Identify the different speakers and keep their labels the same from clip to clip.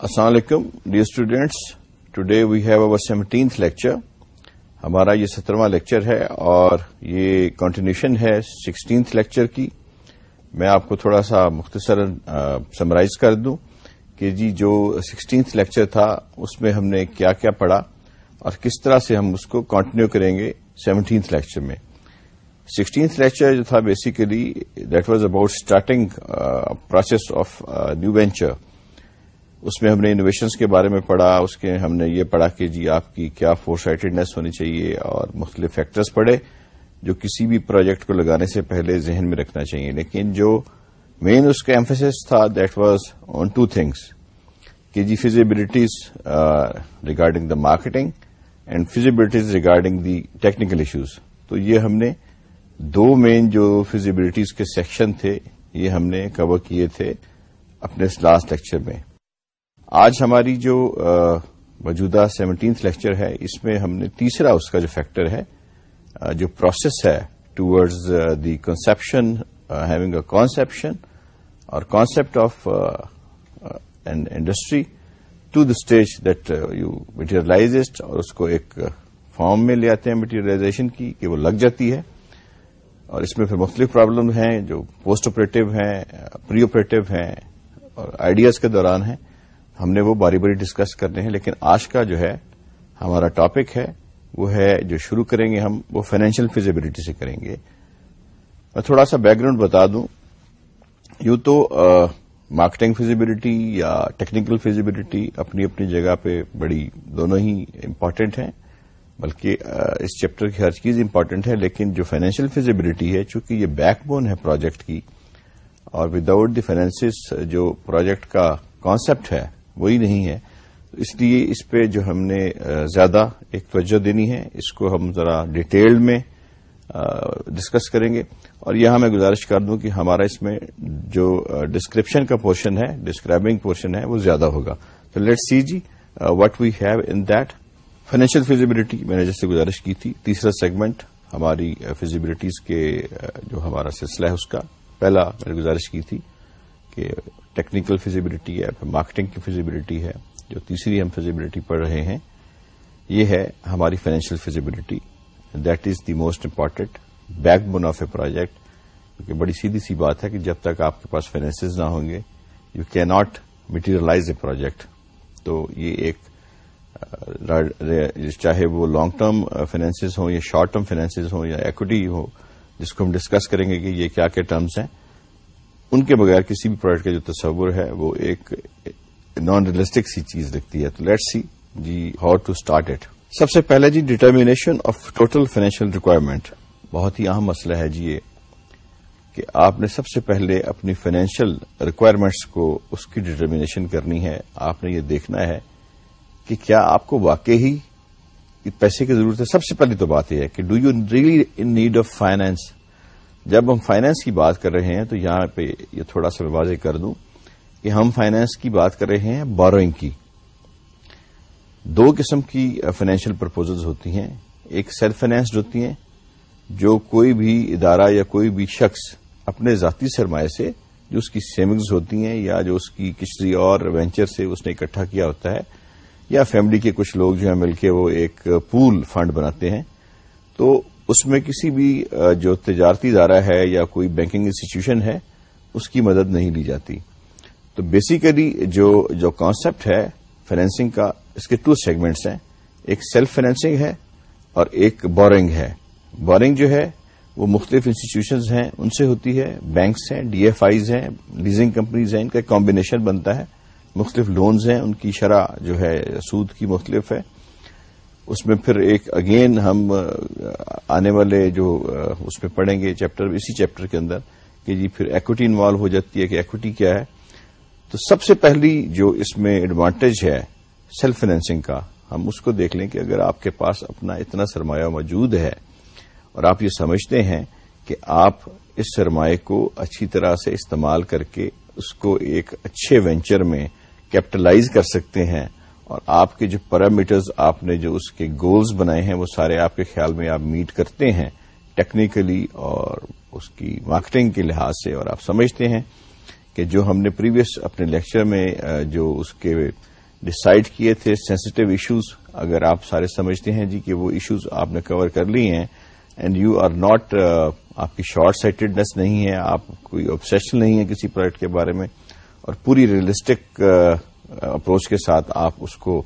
Speaker 1: السلام علیکم dear students today we have our seventeenth lecture ہمارا یہ سترواں لیکچر ہے اور یہ کنٹینیوشن ہے سکسٹینتھ لیکچر کی. میں آپ کو تھوڑا سا مختصر سمرائز کر دوں کہ جی جو سکسٹینتھ لیکچر تھا، اس میں ہم نے کیا کیا پڑھا اور کس طرح سے ہم اس کو کنٹینیو کریں گے سیونٹینتھ لیکچر میں. سکسٹینتھ لیکچر جو تھا basically that was about starting process of new venture اس میں ہم نے انوویشنس کے بارے میں پڑھا، اس کے ہم نے یہ پڑھا کہ جی آپ کی کیا فور سائٹڈنیس ہونی چاہیے اور مختلف فیکٹرز پڑھے جو کسی بھی پروجیکٹ کو لگانے سے پہلے ذہن میں رکھنا چاہیے۔ لیکن جو مین اس کا ایمفیس تھا that was on two things کہ جی feasibilities regarding the marketing and feasibilities regarding the technical issues تو یہ ہم نے دو مین جو فیزیبلٹیز کے سیکشن تھے، یہ ہم نے کور کیے تھے اپنے لاسٹ لیکچر میں۔ آج ہماری جو موجودہ سیونٹینتھ لیکچر ہے، اس میں ہم نے تیسرا اس کا جو فیکٹر ہے جو پروسیس ہے towards the conception having a conception اور concept of an industry to the stage that you materialized اور اس کو ایک فارم میں لے آتے ہیں مٹیریلائزیشن کی کہ وہ لگ جاتی ہے۔ اور اس میں پھر مختلف پرابلم ہیں جو پوسٹ آپریٹو ہیں پری آپریٹو ہیں اور آئیڈیاز کے دوران ہیں۔ ہم نے وہ باری باری ڈسکس کرنے ہیں، لیکن آج کا جو ہے، ہمارا ٹاپک ہے، وہ ہے جو شروع کریں گے ہم، وہ فائنینشیل فیزیبلٹی سے کریں گے۔ میں تھوڑا سا بیک گراؤنڈ بتا دوں۔ یوں تو مارکیٹنگ فیزیبلٹی یا ٹیکنیکل فیزیبلٹی اپنی اپنی جگہ پہ بڑی دونوں ہی امپارٹینٹ ہیں، بلکہ اس چیپٹر کی ہر چیز امپارٹینٹ ہے، لیکن جو فائنینشیل فیزیبلٹی ہے، چونکہ یہ بیک بون ہے پروجیکٹ کی، اور وداؤٹ دی فائنینس جو پروجیکٹ کا کانسیپٹ ہے وہی نہیں ہے۔ اس لیے اس پہ جو ہم نے زیادہ ایک توجہ دینی ہے، اس کو ہم ذرا ڈیٹیل میں ڈسکس کریں گے۔ اور یہاں میں گزارش کر دوں کہ ہمارا اس میں جو ڈسکرپشن کا پورشن ہے ڈسکرائبنگ پورشن ہے، وہ زیادہ ہوگا۔ تو let see G what we have in that financial feasibility میں نے جیسے گزارش کی تھی، تیسرا سیگمنٹ ہماری فیزیبلٹیز کے جو ہمارا سلسلہ ہے اس کا۔ پہلا میں نے گزارش کی تھی کہ ٹیکنیکل فیزیبلٹی ہے، پھر مارکیٹنگ کی فیزیبلٹی ہے، جو تیسری ہم فیزیبلٹی پڑھ رہے ہیں، یہ ہے ہماری financial feasibility that is the most important backbone of a project کیونکہ بڑی سیدھی سی بات ہے کہ جب تک آپ کے پاس فائنینسز نہ ہوں گے یو کی ناٹ مٹیریلائز اے پروجیکٹ تو یہ ایک چاہے وہ لانگ ٹرم فائنینسز ہوں یا شارٹ ٹرم فائنینسز ہوں یا ایکوٹی ہو، جس کو ہم ڈسکس کریں گے کہ یہ کیا کیا ٹرمز ہیں ان کے بغیر کسی بھی پروڈکٹ کا جو تصور ہے، وہ ایک نان ریئلسٹک سی چیز لگتی ہے۔ تو لیٹ سی جی ہاؤ ٹو اسٹارٹ اٹ سب سے پہلے جی determination of total financial requirement بہت ہی اہم مسئلہ ہے جی یہ کہ آپ نے سب سے پہلے اپنی فائنینشیل ریکوائرمنٹس کو اس کی ڈیٹرمیشن کرنی ہے۔ آپ نے یہ دیکھنا ہے کہ کیا آپ کو واقعی پیسے کی ضرورت ہے؟ سب سے پہلی تو بات یہ ہے کہ do you really in need of finance جب ہم فائنانس کی بات کر رہے ہیں تو یہاں پہ یہ تھوڑا سا واضح کر دوں کہ ہم فائنانس کی بات کر رہے ہیں بوروئنگ کی۔ دو قسم کی فائنینشیل پرپوزلز ہوتی ہیں۔ ایک سیلف فائنینسڈ ہوتی ہیں جو کوئی بھی ادارہ یا کوئی بھی شخص اپنے ذاتی سرمایہ سے جو اس کی سیونگز ہوتی ہیں یا جو اس کی کسی اور وینچر سے اس نے اکٹھا کیا ہوتا ہے یا فیملی کے کچھ لوگ جو ہیں مل کے وہ ایک پول فنڈ بناتے ہیں تو اس میں کسی بھی جو تجارتی ادارہ ہے یا کوئی بینکنگ انسٹیٹیوشن ہے، اس کی مدد نہیں لی جاتی۔ تو بیسیکلی جو جو کانسیپٹ ہے فائنینسنگ کا، اس کے ٹو سیگمنٹس ہیں۔ ایک سیلف فائنینسنگ ہے اور ایک بورنگ ہے۔ بورنگ جو ہے، وہ مختلف انسٹیٹیوشنز ہیں، ان سے ہوتی ہے۔ بینکس ہیں ڈی ایف آئیز ہیں لیزنگ کمپنیز ہیں، ان کا کمبینیشن بنتا ہے۔ مختلف لونز ہیں، ان کی شرح جو ہے، سود کی مختلف ہے۔ اس میں پھر ایک اگین ہم آنے والے جو اس میں پڑھیں گے چیپٹر اسی چیپٹر کے اندر کہ جی پھر ایکوٹی انوالو ہو جاتی ہے کہ ایکوٹی کیا ہے۔ تو سب سے پہلی جو اس میں ایڈوانٹیج ہے سیلف فائنینسنگ کا، ہم اس کو دیکھ لیں کہ اگر آپ کے پاس اپنا اتنا سرمایہ موجود ہے اور آپ یہ سمجھتے ہیں کہ آپ اس سرمایہ کو اچھی طرح سے استعمال کر کے اس کو ایک اچھے وینچر میں کیپٹلائز کر سکتے ہیں اور آپ کے جو پیرامیٹرز آپ نے جو اس کے گولز بنائے ہیں وہ سارے آپ کے خیال میں آپ میٹ کرتے ہیں ٹیکنیکلی اور اس کی مارکیٹنگ کے لحاظ سے اور آپ سمجھتے ہیں کہ جو ہم نے پریویس اپنے لیکچر میں جو اس کے ڈسائڈ کیے تھے سینسٹو ایشوز اگر آپ سارے سمجھتے ہیں جی کہ وہ ایشوز آپ نے کور کر لی ہیں اینڈ یو آر ناٹ آپ کی شارٹ سائٹڈنیس نہیں ہے، آپ کوئی آبسیشن نہیں ہے کسی پروجیکٹ کے بارے میں اور پوری ریئلسٹک اپروچ کے ساتھ آپ اس کو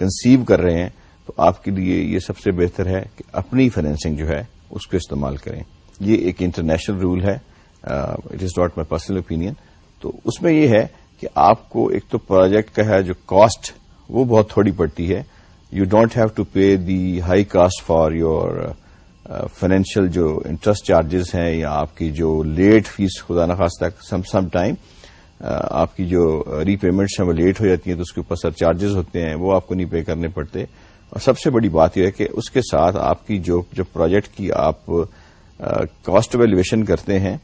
Speaker 1: کنسیو کر رہے ہیں، تو آپ کے لیے یہ سب سے بہتر ہے کہ اپنی فائنینسنگ جو ہے اس کو استعمال کریں۔ یہ ایک انٹرنیشنل رول ہے it is not my personal opinion تو اس میں یہ ہے کہ آپ کو ایک تو پروجیکٹ کا ہے جو کاسٹ وہ بہت تھوڑی پڑتی ہے۔ You don't have to pay the high cost for your financial جو انٹرسٹ چارجز ہیں یا آپ کی جو لیٹ فیس خدا نخواستہ سم سم ٹائم آپ کی جو ری پیمنٹس ہیں وہ لیٹ ہو جاتی ہیں تو اس کے اوپر سر چارجز ہوتے ہیں، وہ آپ کو نہیں پے کرنے پڑتے۔ اور سب سے بڑی بات یہ ہے کہ اس کے ساتھ آپ کی جو جو پروجیکٹ کی آپ کاسٹ ویلویشن کرتے ہیں،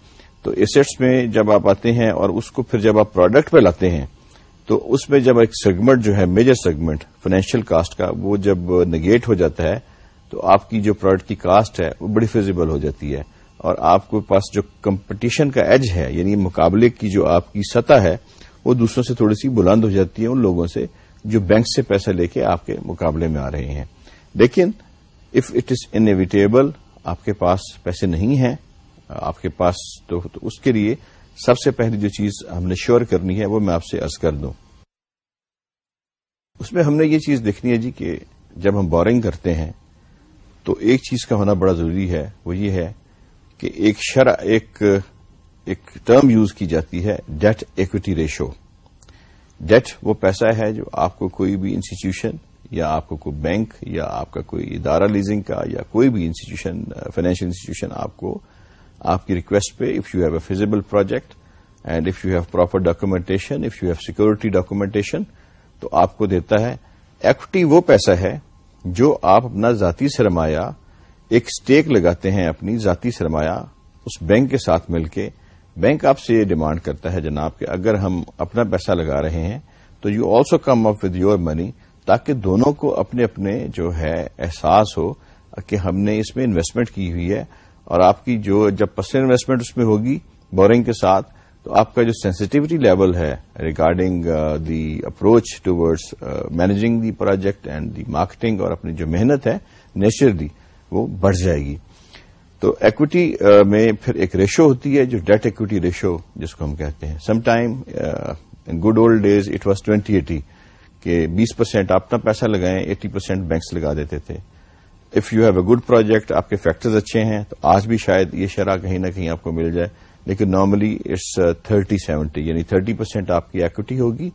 Speaker 1: تو ایسٹس میں جب آپ آتے ہیں اور اس کو پھر جب آپ پروڈکٹ پہ لاتے ہیں، تو اس میں جب ایک سیگمنٹ جو ہے میجر سیگمنٹ فائنینشیل کاسٹ کا، وہ جب نگیٹ ہو جاتا ہے، تو آپ کی جو پروڈکٹ کی کاسٹ ہے، وہ بڑی فیزیبل ہو جاتی ہے۔ اور آپ کے پاس جو کمپٹیشن کا ایج ہے یعنی مقابلے کی جو آپ کی سطح ہے وہ دوسروں سے تھوڑی سی بلند ہو جاتی ہے ان لوگوں سے جو بینک سے پیسہ لے کے آپ کے مقابلے میں آ رہے ہیں۔ لیکن اف اٹ از انویٹیبل آپ کے پاس پیسے نہیں ہیں آپ کے پاس تو, تو اس کے لیے سب سے پہلی جو چیز ہم نے شیور کرنی ہے وہ میں آپ سے ارض کر دوں۔ اس میں ہم نے یہ چیز دیکھنی ہے جی کہ جب ہم بورنگ کرتے ہیں تو ایک چیز کا ہونا بڑا ضروری ہے وہ یہ ہے کہ ایک شرح ایک ایک ٹرم یوز کی جاتی ہے ڈیٹ ایکوٹی ریشو ڈیٹ وہ پیسہ ہے جو آپ کو کوئی بھی انسٹیٹیوشن یا آپ کو کوئی بینک یا آپ کا کوئی ادارہ لیزنگ کا یا کوئی بھی انسٹیٹیوشن فائنینشیل انسٹیٹیوشن آپ کو، آپ کی ریکویسٹ پہ if you have a feasible project and if you have proper documentation if you have security documentation تو آپ کو دیتا ہے ایکوٹی وہ پیسہ ہے جو آپ اپنا ذاتی سرمایہ ایک سٹیک لگاتے ہیں اپنی ذاتی سرمایہ، اس بینک کے ساتھ مل کے۔ بینک آپ سے یہ ڈیمانڈ کرتا ہے جناب کہ اگر ہم اپنا پیسہ لگا رہے ہیں، تو you also come up with your money تاکہ دونوں کو اپنے اپنے جو ہے احساس ہو کہ ہم نے اس میں انویسٹمنٹ کی ہوئی ہے۔ اور آپ کی جو جب پرسنل انویسٹمنٹ اس میں ہوگی بورنگ کے ساتھ، تو آپ کا جو سینسٹیوٹی لیول ہے regarding the approach towards managing the project and the marketing اور اپنی جو محنت ہے نیچرلی وہ بڑھ جائے گی۔ تو ایکوٹی میں پھر ایک ریشو ہوتی ہے جو ڈیٹ ایکوٹی ریشو جس کو ہم کہتے ہیں۔ Some time in good old days it was twenty eighty کہ بیس پرسینٹ آپ اپنا پیسہ لگائیں، ایٹی پرسینٹ بینکس لگا دیتے تھے۔ If you have a good project آپ کے فیکٹرز اچھے ہیں تو آج بھی شاید یہ شرح کہیں نہ کہیں آپ کو مل جائے۔ لیکن نارملی اٹس تھرٹی سیونٹی یعنی تھرٹی پرسینٹ آپ کی ایکوٹی ہوگی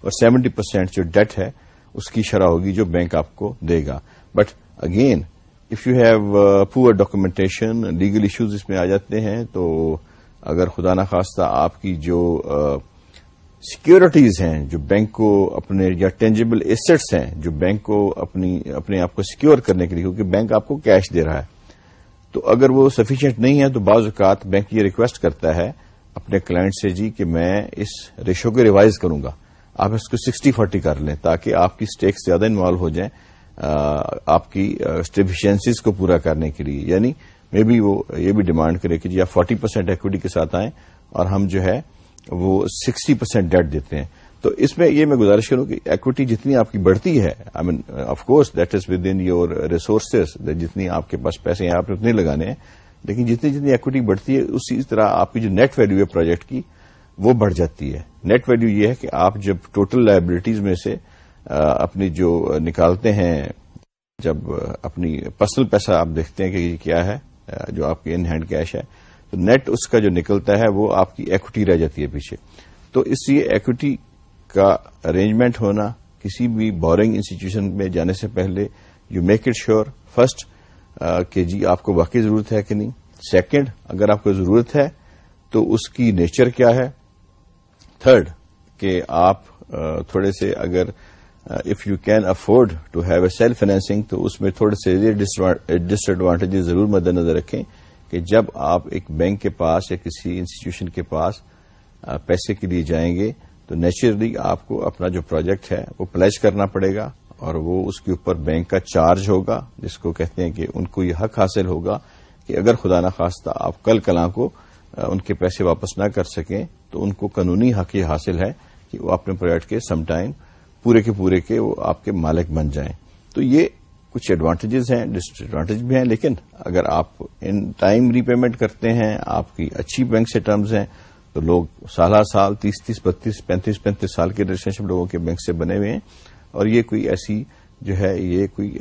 Speaker 1: اور سیونٹی پرسینٹ جو ڈیٹ ہے اس کی شرح ہوگی جو بینک آپ کو دے گا۔ But again if you have poor documentation legal issues اس میں آ جاتے ہیں، تو اگر خدا نخواستہ آپ کی جو uh, سیکورٹیز ہیں، جو بینک کو اپنے، یا ٹینجیبل ایسٹس ہیں، جو بینک کو اپنی، اپنے آپ کو سیکور کرنے کے لیے، کیونکہ بینک آپ کو کیش دے رہا ہے۔ تو اگر وہ سفیشینٹ نہیں ہے، تو بعض اوقات بینک یہ ریکویسٹ کرتا ہے اپنے کلائنٹ سے جی کہ میں اس ریشو کو ریوائز کروں گا۔ آپ اس کو سکسٹی فورٹی کر لیں تاکہ آپ کی اسٹیکس زیادہ انوالو ہو جائیں۔ آپ کی اسٹیفیشنسیز کو پورا کرنے کے لیے۔ یعنی مے بی وہ یہ بھی ڈیمانڈ کرے کہ جی آپ فورٹی پرسینٹ ایکوٹی کے ساتھ آئیں اور ہم جو ہے وہ سکسٹی پرسینٹ ڈیٹ دیتے ہیں۔ تو اس میں یہ میں گزارش کروں کہ ایکوٹی جتنی آپ کی بڑھتی ہے I mean of course that is within your resources جتنی آپ کے پاس پیسے ہیں، آپ نے اتنے لگانے ہیں۔ لیکن جتنی جتنی ایکوٹی بڑھتی ہے، اسی طرح آپ کی جو نیٹ ویلو ہے پروجیکٹ کی، وہ بڑھ جاتی ہے۔ نیٹ ویلو یہ ہے کہ آپ جب ٹوٹل لائبلٹیز میں سے اپنی جو نکالتے ہیں، جب اپنی پرسنل پیسہ آپ دیکھتے ہیں کہ یہ کیا ہے جو آپ کی ان ہینڈ کیش ہے، تو نیٹ اس کا جو نکلتا ہے، وہ آپ کی ایکوٹی رہ جاتی ہے پیچھے۔ تو اس لیے ایکوٹی کا ارینجمنٹ ہونا، کسی بھی بورنگ انسٹیٹیوشن میں جانے سے پہلے you make it sure first کہ جی آپ کو واقعی ضرورت ہے کہ نہیں۔ سیکنڈ اگر آپ کو ضرورت ہے تو اس کی نیچر کیا ہے۔ تھرڈ کہ آپ تھوڑے سے اگر if you can afford to have a self financing تو اس میں تھوڑے سے ڈس ایڈوانٹیجز uh, ضرور مد نظر رکھیں کہ جب آپ ایک بینک کے پاس یا کسی انسٹیٹیوشن کے پاس uh, پیسے کے لیے جائیں گے، تو نیچرلی آپ کو اپنا جو پروجیکٹ ہے وہ پلیج کرنا پڑے گا اور وہ اس کے اوپر بینک کا چارج ہوگا، جس کو کہتے ہیں کہ ان کو یہ حق حاصل ہوگا کہ اگر خدا نخواستہ آپ کل کلاں کو uh, ان کے پیسے واپس نہ کر سکیں، تو ان کو قانونی حق یہ حاصل ہے کہ وہ اپنے پروجیکٹ کے سم ٹائم پورے کے پورے کے وہ آپ کے مالک بن جائیں۔ تو یہ کچھ ایڈوانٹیجز ہیں ڈس ایڈوانٹیج بھی ہیں، لیکن اگر آپ ان ٹائم ری پیمنٹ کرتے ہیں، آپ کی اچھی بینک سے ٹرمز ہیں، تو لوگ سالہ سال تیس تیس بتیس پینتیس پینتیس سال کے ریلیشن شپ لوگوں کے بینک سے بنے ہوئے ہیں۔ اور یہ کوئی ایسی جو ہے، یہ کوئی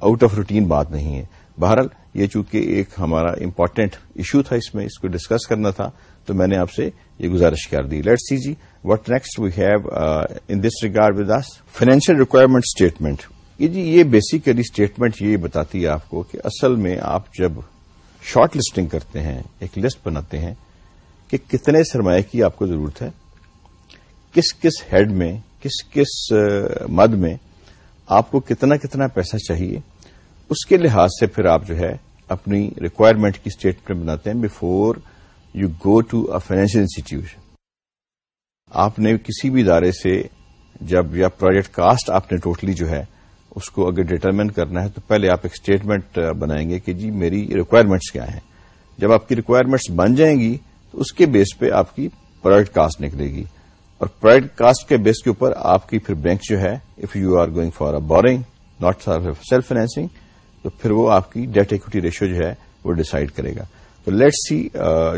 Speaker 1: آؤٹ آف روٹین بات نہیں ہے۔ بہرحال یہ چونکہ ایک ہمارا امپورٹنٹ ایشو تھا اس میں، اس کو ڈسکس کرنا تھا، تو میں نے آپ سے یہ گزارش کر دی۔ Let see G. What next we have in this regard with us financial requirement statement یہ جی یہ بیسیکلی اسٹیٹمنٹ یہ بتاتی ہے آپ کو کہ اصل میں آپ جب شارٹ لسٹنگ کرتے ہیں، ایک لسٹ بناتے ہیں کہ کتنے سرمایہ کی آپ کو ضرورت ہے، کس کس ہیڈ میں، کس کس uh, مد میں آپ کو کتنا کتنا پیسہ چاہیے، اس کے لحاظ سے پھر آپ جو ہے اپنی ریکوائرمنٹ کی اسٹیٹمنٹ بناتے ہیں before you go to a financial institution آپ نے کسی بھی ادارے سے جب یا پروجیکٹ کاسٹ آپ نے ٹوٹلی جو ہے اس کو اگر ڈیٹرمن کرنا ہے تو پہلے آپ ایک اسٹیٹمنٹ بنائیں گے کہ جی میری ریکوائرمنٹس کیا ہیں۔ جب آپ کی ریکوائرمنٹس بن جائیں گی تو اس کے بیس پہ آپ کی پروجیکٹ کاسٹ نکلے گی۔ اور پروجیکٹ کاسٹ کے بیس کے اوپر آپ کی پھر بینک جو ہے if you are going for a borrowing not self financing تو پھر وہ آپ کی ڈیٹ ایکوٹی ریشو جو ہے وہ ڈسائڈ کرے گا۔ تو لیٹ سی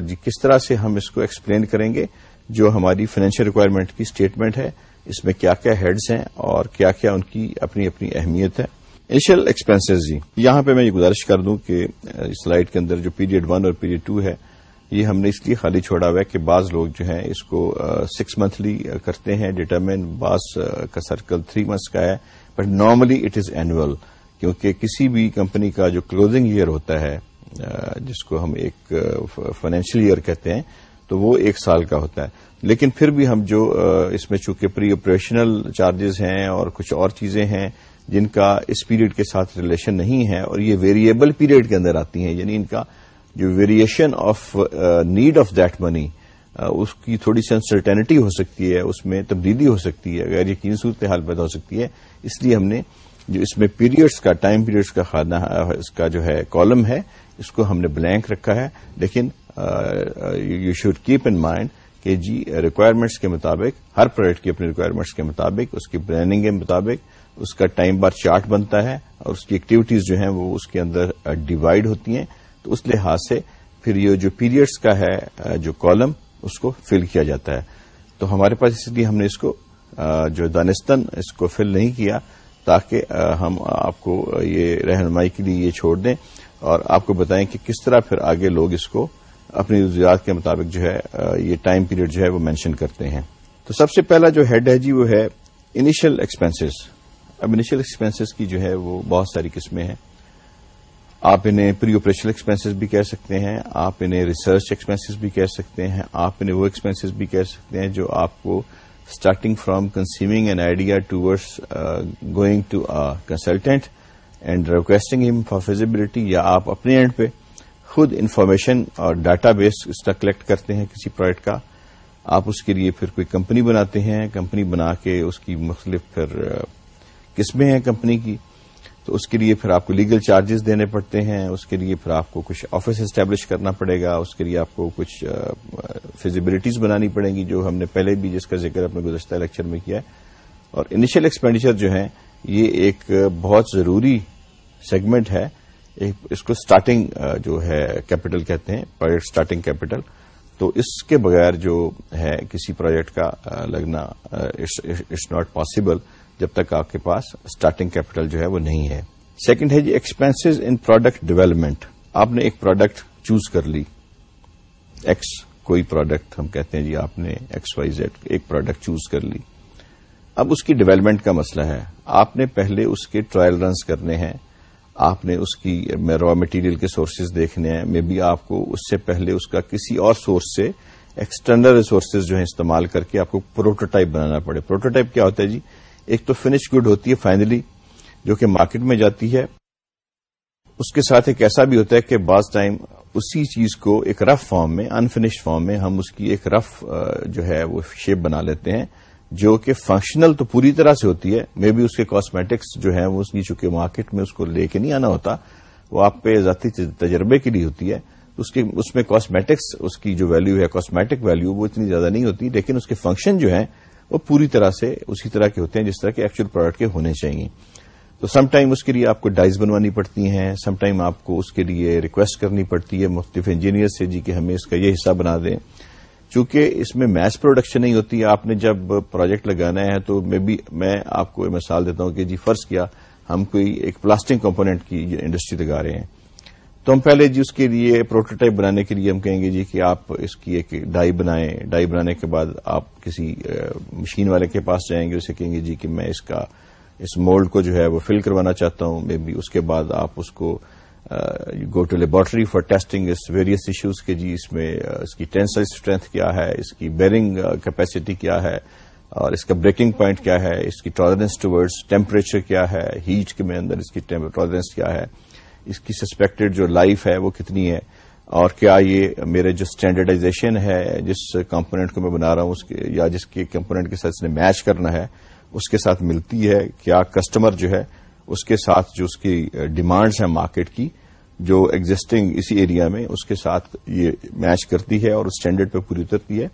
Speaker 1: جی کس طرح سے ہم اس کو ایکسپلین کریں گے۔ جو ہماری فائنینشیل ریکوائرمنٹ کی اسٹیٹمنٹ ہے، اس میں کیا کیا ہیڈز ہیں اور کیا کیا ان کی اپنی اپنی اہمیت ہے۔ انیشل ایکسپینسز جی یہاں پہ میں یہ گزارش کر دوں کہ سلائڈ کے اندر جو پیریڈ ون اور پیریڈ ٹو ہے، یہ ہم نے اس لیے خالی چھوڑا ہوا ہے کہ بعض لوگ جو ہیں اس کو سکس منتھلی کرتے ہیں ڈیٹرمن بعض کا سرکل تھری منتھس کا ہے but normally it is annual کیونکہ کسی بھی کمپنی کا جو کلوزنگ ایئر ہوتا ہے جس کو ہم ایک فائنینشیل ایئر کہتے ہیں تو وہ ایک سال کا ہوتا ہے۔ لیکن پھر بھی ہم جو اس میں چونکہ پری آپریشنل چارجز ہیں اور کچھ اور چیزیں ہیں، جن کا اس پیریڈ کے ساتھ ریلیشن نہیں ہے اور یہ ویریبل پیریڈ کے اندر آتی ہیں یعنی ان کا جو variation of need of that money اس کی تھوڑی سی انسرٹینٹی ہو سکتی ہے، اس میں تبدیلی ہو سکتی ہے اگر یقین صورتحال پیدا ہو سکتی ہے۔ اس لیے ہم نے جو اس میں پیریڈس کا، ٹائم پیریڈس کا خانہ، اس کا جو ہے، کالم ہے، اس کو ہم نے بلینک رکھا ہے۔ لیکن you should keep in mind کہ جی ریکوائرمنٹس کے مطابق، ہر پروجیکٹ کی اپنی ریکوائرمنٹس کے مطابق، اس کی پلاننگ کے مطابق، اس کا ٹائم بار چارٹ بنتا ہے اور اس کی ایکٹیویٹیز جو ہیں وہ اس کے اندر uh, ڈیوائڈ ہوتی ہیں۔ تو اس لحاظ سے پھر یہ جو پیریڈس کا ہے uh, جو کالم اس کو فل کیا جاتا ہے۔ تو ہمارے پاس اس لیے ہم نے اس کو uh, جو دانستن اس کو فل نہیں کیا تاکہ ہم آپ کو یہ رہنمائی کے لیے یہ چھوڑ دیں اور آپ کو بتائیں کہ کس طرح پھر آگے لوگ اس کو اپنی ضروریات کے مطابق جو ہے یہ ٹائم پیریڈ جو ہے وہ مینشن کرتے ہیں۔ تو سب سے پہلا جو ہیڈ ہے جی وہ ہے انیشل ایکسپینسز اب انیشل ایکسپینسز کی جو ہے وہ بہت ساری قسمیں ہیں۔ آپ انہیں پری آپریشنل ایکسپینسز بھی کہہ سکتے ہیں، آپ انہیں ریسرچ ایکسپینسز بھی کہہ سکتے ہیں، آپ انہیں وہ ایکسپینسز بھی کہہ سکتے ہیں جو آپ کو starting from consuming an idea towards going to consultant and requesting them for feasibility یا آپ اپنے اینڈ پہ خود انفارمیشن اور ڈاٹا بیس اس کا کلیکٹ کرتے ہیں کسی پروجیکٹ کا، آپ اس کے لیے پھر کوئی کمپنی بناتے ہیں، کمپنی بنا کے اس کی مختلف پھر قسمیں ہیں کمپنی کی، تو اس کے لیے پھر آپ کو لیگل چارجز دینے پڑتے ہیں، اس کے لیے پھر آپ کو کچھ آفس اسٹیبلش کرنا پڑے گا، اس کے لیے آپ کو کچھ فیزیبلٹیز بنانی پڑیں گی، جو ہم نے پہلے بھی جس کا ذکر اپنے گزشتہ لیکچر میں کیا ہے۔ اور انیشل ایکسپینڈیچر جو ہے یہ ایک بہت ضروری سیگمنٹ ہے۔ اس کو اسٹارٹنگ جو ہے کیپٹل کہتے ہیں پروجیکٹ اسٹارٹنگ کیپٹل تو اس کے بغیر جو ہے کسی پروجیکٹ کا لگنا اٹس ناٹ پاسبل جب تک آپ کے پاس اسٹارٹنگ کیپٹل جو ہے وہ نہیں ہے. سیکنڈ ہے جی ایکسپینسز ان پروڈکٹ ڈیولپمنٹ آپ نے ایک پروڈکٹ چوز کر لی. ایکس کوئی پروڈکٹ ہم کہتے ہیں جی آپ نے ایکس وائی زیڈ ایک پروڈکٹ چوز کر لی. اب اس کی ڈیولپمنٹ کا مسئلہ ہے. آپ نے پہلے اس کے ٹرائل رنس کرنے ہیں. آپ نے اس کی را مٹیریل کے سورسز دیکھنے ہیں مے بی آپ کو اس سے پہلے اس کا کسی اور سورس سے ایکسٹرنل ریسورسز جو ہے استعمال کر کے آپ کو پروٹوٹائپ بنانا پڑے۔ پروٹوٹائپ کیا ہوتا ہے جی؟ ایک تو فنش گڈ ہوتی ہے فائنلی جو کہ مارکیٹ میں جاتی ہے۔ اس کے ساتھ ایک ایسا بھی ہوتا ہے کہ بعض ٹائم اسی چیز کو ایک رف فارم میں انفنش فارم میں ہم اس کی ایک رف جو ہے وہ شیپ بنا لیتے ہیں۔ جو کہ فنکشنل تو پوری طرح سے ہوتی ہے مے بی اس کے کاسمیٹکس جو ہیں، وہ اس کی چونکہ مارکیٹ میں اس کو لے کے نہیں آنا ہوتا، وہ آپ پہ ذاتی تجربے کے لیے ہوتی ہے۔ اس کی اس میں کاسمیٹکس اس کی جو ویلو ہے کاسمیٹک ویلو وہ اتنی زیادہ نہیں ہوتی، لیکن اس کے فنکشن جو ہیں، وہ پوری طرح سے اسی طرح کے ہوتے ہیں، جس طرح کے ایکچوئل پروڈکٹ کے ہونے چاہیے۔ تو سم ٹائم اس کے لیے آپ کو ڈائز بنوانی پڑتی ہیں سم ٹائم آپ کو اس کے لیے ریکویسٹ کرنی پڑتی ہے۔ مختلف انجینئر سے جی کہ ہمیں اس کا یہ حصہ بنا دیں۔ چونکہ اس میں میس پروڈکشن نہیں ہوتی، آپ نے جب پروجیکٹ لگانا ہے تو میں بھی، میں آپ کو مثال دیتا ہوں کہ جی فرض کیا ہم کوئی ایک پلاسٹک کمپونیٹ کی انڈسٹری لگا رہے ہیں۔ تو ہم پہلے جی اس کے لیے پروٹوٹائپ بنانے کے لیے ہم کہیں گے جی کہ آپ اس کی ایک ڈائی بنائیں۔ ڈائی بنانے کے بعد آپ کسی مشین والے کے پاس جائیں گے، اسے کہیں گے جی کہ میں اس کا، اس مولڈ کو جو ہے وہ فل کروانا چاہتا ہوں۔ مے بی اس کے بعد آپ اس کو go to laboratory for testing us various issues کے جی اس میں اس کی ٹینسل اسٹرینتھ کیا ہے، اس کی بیرنگ کیپیسٹی کیا ہے، اور اس کا بریکنگ پوائنٹ کیا ہے، اس کی ٹالرنس ٹورڈز ٹیمپریچر کیا ہے، ہیٹ کے میں اندر اس کی ٹالرنس کیا ہے، اس کی سسپیکٹڈ جو لائف ہے وہ کتنی ہے، اور کیا یہ میرے جو اسٹینڈرڈائزیشن ہے، جس کمپونیٹ کو میں بنا رہا ہوں، اس کے، یا جس کے کمپونیٹ کے ساتھ اس نے میچ کرنا ہے، اس کے ساتھ ملتی ہے، کیا کسٹمر جو ہے اس کے ساتھ جو اس کی ڈیمانڈز ہیں مارکیٹ کی، جو ایگزٹنگ اسی ایریا میں اس کے ساتھ یہ میچ کرتی ہے اور اسٹینڈرڈ پہ پوری اترتی ہے۔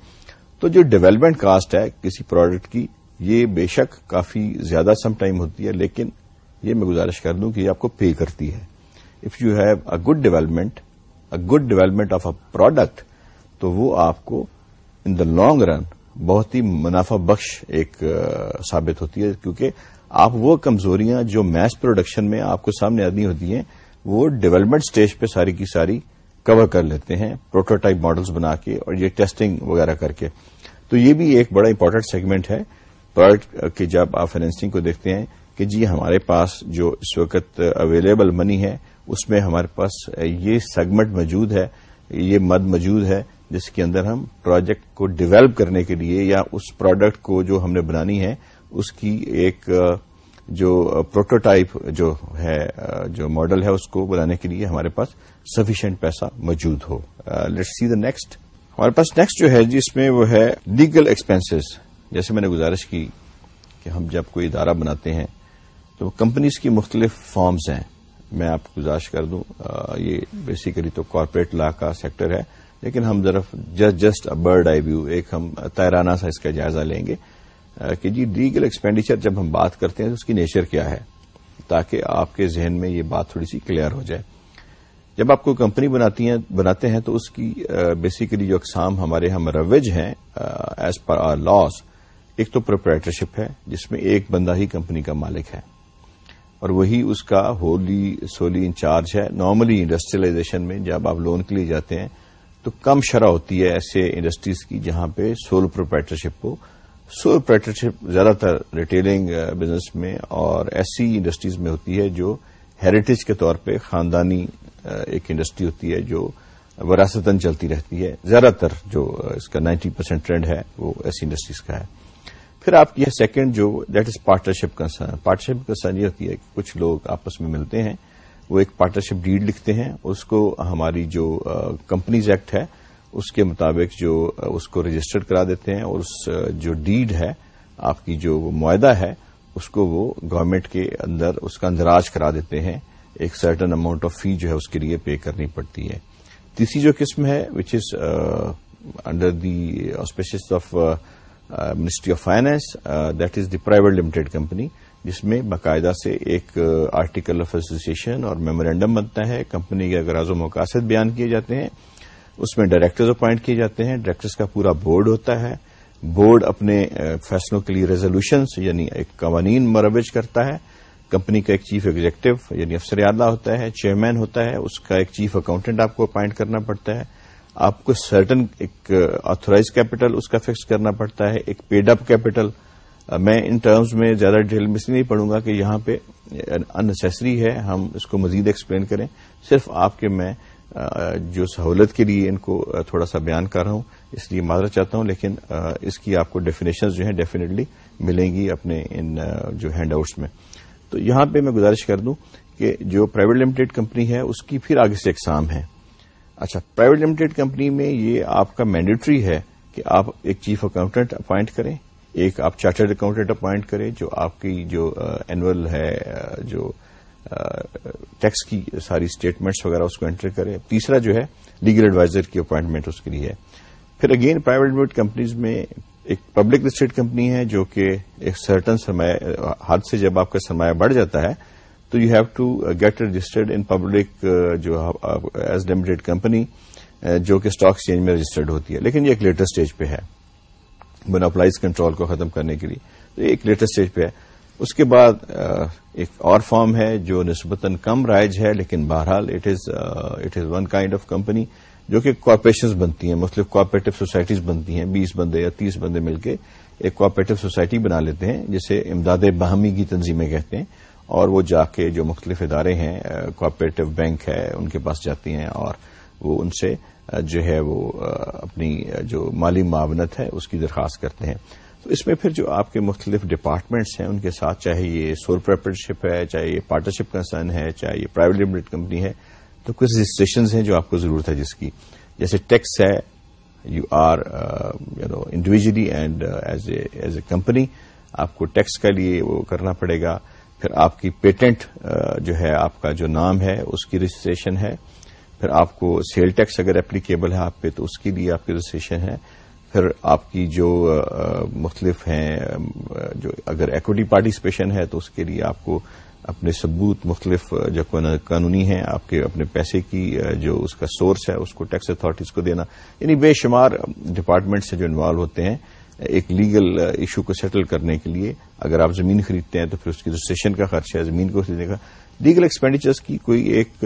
Speaker 1: تو جو ڈیولپمنٹ کاسٹ ہے کسی پروڈکٹ کی، یہ بے شک کافی زیادہ سم ٹائم ہوتی ہے، لیکن یہ میں گزارش کر دوں کہ یہ آپ کو پے کرتی ہے۔ If you have a good development a good development of a product تو وہ آپ کو ان دا لانگ رن بہت ہی منافع بخش ایک ثابت ہوتی ہے، کیونکہ آپ وہ کمزوریاں جو میس پروڈکشن میں آپ کو سامنے آدمی ہوتی ہیں، وہ ڈیولپمنٹ سٹیج پہ ساری کی ساری کور کر لیتے ہیں پروٹوٹائپ ماڈلز بنا کے اور یہ ٹیسٹنگ وغیرہ کر کے۔ تو یہ بھی ایک بڑا امپورٹنٹ سیگمنٹ ہے۔ پروڈکٹ کے جب آپ فائنینسنگ کو دیکھتے ہیں کہ جی ہمارے پاس جو اس وقت اویلیبل منی ہے، اس میں ہمارے پاس یہ سیگمنٹ موجود ہے، یہ مد موجود ہے، جس کے اندر ہم پروجیکٹ کو ڈیولپ کرنے کے لیے یا اس پروڈکٹ کو جو ہم نے بنانی ہے، اس کی ایک جو پروٹوٹائپ جو ہے جو ماڈل ہے اس کو بنانے کے لیے ہمارے پاس سفیشینٹ پیسہ موجود ہو۔ لیٹ سی دا نیکسٹ ہمارے پاس نیکسٹ جو ہے جی، جس میں وہ ہے لیگل ایکسپینسز جیسے میں نے گزارش کی کہ ہم جب کوئی ادارہ بناتے ہیں تو کمپنیز کی مختلف فارمز ہیں۔ میں آپ کو گزارش کر دوں یہ بیسیکلی تو کارپوریٹ لا کا سیکٹر ہے، لیکن ہم ذرا just just bird eye view ایک ہم تیرانہ سا اس کا جائزہ لیں گے۔ کہ جی لیگل ایکسپینڈیچر جب ہم بات کرتے ہیں تو اس کی نیچر کیا ہے؟ تاکہ آپ کے ذہن میں یہ بات تھوڑی سی کلیئر ہو جائے۔ جب آپ کوئی کمپنی بناتی ہیں، بناتے ہیں تو اس کی بیسیکلی جو اقسام ہمارے یہاں مروج ہیں ایز پر آر لاس ایک تو پروپریٹرشپ ہے، جس میں ایک بندہ ہی کمپنی کا مالک ہے۔ اور وہی اس کا ہولی سولی انچارج ہے۔ نارملی انڈسٹریلائزیشن میں جب آپ لون کے لیے جاتے ہیں تو کم شرح ہوتی ہے ایسے انڈسٹریز کی جہاں پہ سول پروپریٹرشپ ہو۔ سول پروپریٹرشپ زیادہ تر ریٹیلنگ بزنس میں اور ایسی انڈسٹریز میں ہوتی ہے جو ہیریٹیج کے طور پہ خاندانی ایک انڈسٹری ہوتی ہے جو وراثتاً چلتی رہتی ہے۔ زیادہ تر جو اس کا نائنٹی پرسینٹ ٹرینڈ ہے وہ ایسی انڈسٹریز کا ہے۔ پھر آپ یہ سیکنڈ جو that is partnership concern partnership concern یہ ہوتی ہے کہ کچھ لوگ آپس میں ملتے ہیں، وہ ایک پارٹنرشپ ڈیڈ لکھتے ہیں، اس کو ہماری جو کمپنیز ایکٹ ہے اس کے مطابق جو اس کو رجسٹرڈ کرا دیتے ہیں اور اس جو ڈیڈ ہے، آپ کی جو معاہدہ ہے، اس کو وہ گورنمنٹ کے اندر اس کا اندراج کرا دیتے ہیں۔ ایک سرٹن اماؤنٹ آف فی جو ہے اس کے لیے پے کرنی پڑتی ہے۔ تیسری جو قسم ہے which is under the auspices of ministry of finance that is the private limited company جس میں باقاعدہ سے ایک آرٹیکل آف ایسوسیشن اور میمورینڈم بنتا ہے۔ کمپنی کے اگر و مقاصد بیان کیے جاتے ہیں اس میں ڈائریکٹرز اپوائنٹ کیے جاتے ہیں۔ ڈائریکٹرز کا پورا بورڈ ہوتا ہے۔ بورڈ اپنے فیصلوں کے لیے ریزولوشنس یعنی ایک قوانین مروج کرتا ہے۔ کمپنی کا ایک چیف ایگزیکٹو یعنی افسر اعلیٰ ہوتا ہے۔ چیئرمین ہوتا ہے۔ اس کا ایک چیف اکاؤنٹنٹ آپ کو اپائنٹ کرنا پڑتا ہے۔ آپ کو سرٹن ایک آتھورائز کیپٹل اس کا فکس کرنا پڑتا ہے۔ ایک پیڈ اپ کیپٹل میں ان ٹرمز میں زیادہ ڈیٹیل میں اس لیے نہیں پڑھوں گا کہ یہاں پہ انسیسری ہے۔ ہم اس کو مزید ایکسپلین کریں۔ صرف آپ کے میں جو سہولت کے لیے ان کو تھوڑا سا بیان کر رہا ہوں، اس لیے معذرت چاہتا ہوں، لیکن اس کی آپ کو ڈیفینیشنز جو ہیں ڈیفینیٹلی ملیں گی اپنے ان جو ہینڈ آؤٹس میں۔ تو یہاں پہ میں گزارش کر دوں کہ جو پرائیویٹ لمیٹڈ کمپنی ہے، اس کی پھر آگے سے اقسام ہے۔ اچھا پرائیویٹ لمیٹڈ کمپنی میں یہ آپ کا مینڈیٹری ہے کہ آپ ایک چیف اکاؤنٹنٹ اپوائنٹ کریں، ایک آپ چارٹرڈ اکاؤنٹنٹ اپوائنٹ کریں، جو آپ کی جو اینوئل ہے جو ٹیکس کی ساری اسٹیٹمنٹس وغیرہ اس کو انٹر کرے۔ تیسرا جو ہے لیگل ایڈوائزر کی اپوائنٹمنٹ اس کے لیے ہے۔ پھر اگین پرائیویٹ لمیٹڈ کمپنیز میں ایک پبلک لسٹڈ کمپنی ہے جو کہ ایک سرٹن سرمایہ، حد سے جب آپ کا سرمایہ بڑھ جاتا ہے، تو you have to get registered in public جو ایز لمیٹڈ کمپنی جو کہ اسٹاک ایکسچینج میں رجسٹرڈ ہوتی ہے۔ لیکن یہ ایک لیٹر اسٹیج پہ ہے۔ مونوپلائز کنٹرول کو ختم کرنے کے لیے۔ تو یہ ایک لیٹر اسٹیج پہ ہے۔ اس کے بعد ایک اور فارم ہے جو نسبتاً کم رائج ہے، لیکن بہرحال it is one kind of company جو کہ کارپوریشنز بنتی ہیں، مختلف کوآپریٹو سوسائٹیز بنتی ہیں، بیس بندے یا تیس بندے مل کے ایک کوآپریٹو سوسائٹی بنا لیتے ہیں، جسے امداد باہمی کی تنظیمیں کہتے ہیں، اور وہ جا کے جو مختلف ادارے ہیں کوآپریٹو بینک ہے، ان کے پاس جاتی ہیں، اور وہ ان سے جو ہے وہ اپنی جو مالی معاونت ہے، اس کی درخواست کرتے ہیں۔ تو اس میں پھر جو آپ کے مختلف ڈپارٹمنٹس ہیں، ان کے ساتھ چاہے یہ سول پراپرٹرشپ ہے، چاہے یہ پارٹنرشپ کنسرن ہے، چاہے یہ پرائیویٹ لمیٹڈ کمپنی ہے، تو کچھ رجسٹریشنز ہیں جو آپ کو ضرورت ہے جس کی۔ جیسے ٹیکس ہے you are you know individually and as a company آپ کو ٹیکس کا لیے وہ کرنا پڑے گا۔ پھر آپ کی پیٹنٹ uh, جو ہے، آپ کا جو نام ہے، اس کی رجسٹریشن ہے۔ پھر آپ کو سیل ٹیکس اگر اپلیکیبل ہے آپ پہ، تو اس کے لیے آپ کی رجسٹریشن ہے۔ پھر آپ کی جو مختلف ہیں جو اگر ایکوٹی پارٹیسپیشن ہے تو اس کے لیے آپ کو اپنے ثبوت مختلف جو قانونی ہیں، آپ کے اپنے پیسے کی جو اس کا سورس ہے، اس کو ٹیکس اتارٹیز کو دینا۔ یعنی بے شمار ڈپارٹمنٹ سے جو انوالو ہوتے ہیں ایک لیگل ایشو کو سیٹل کرنے کے لیے۔ اگر آپ زمین خریدتے ہیں تو پھر اس کی رجسٹریشن کا خرچ ہے، زمین کو خریدنے کا۔ لیگل ایکسپینڈیچرس کی کوئی ایک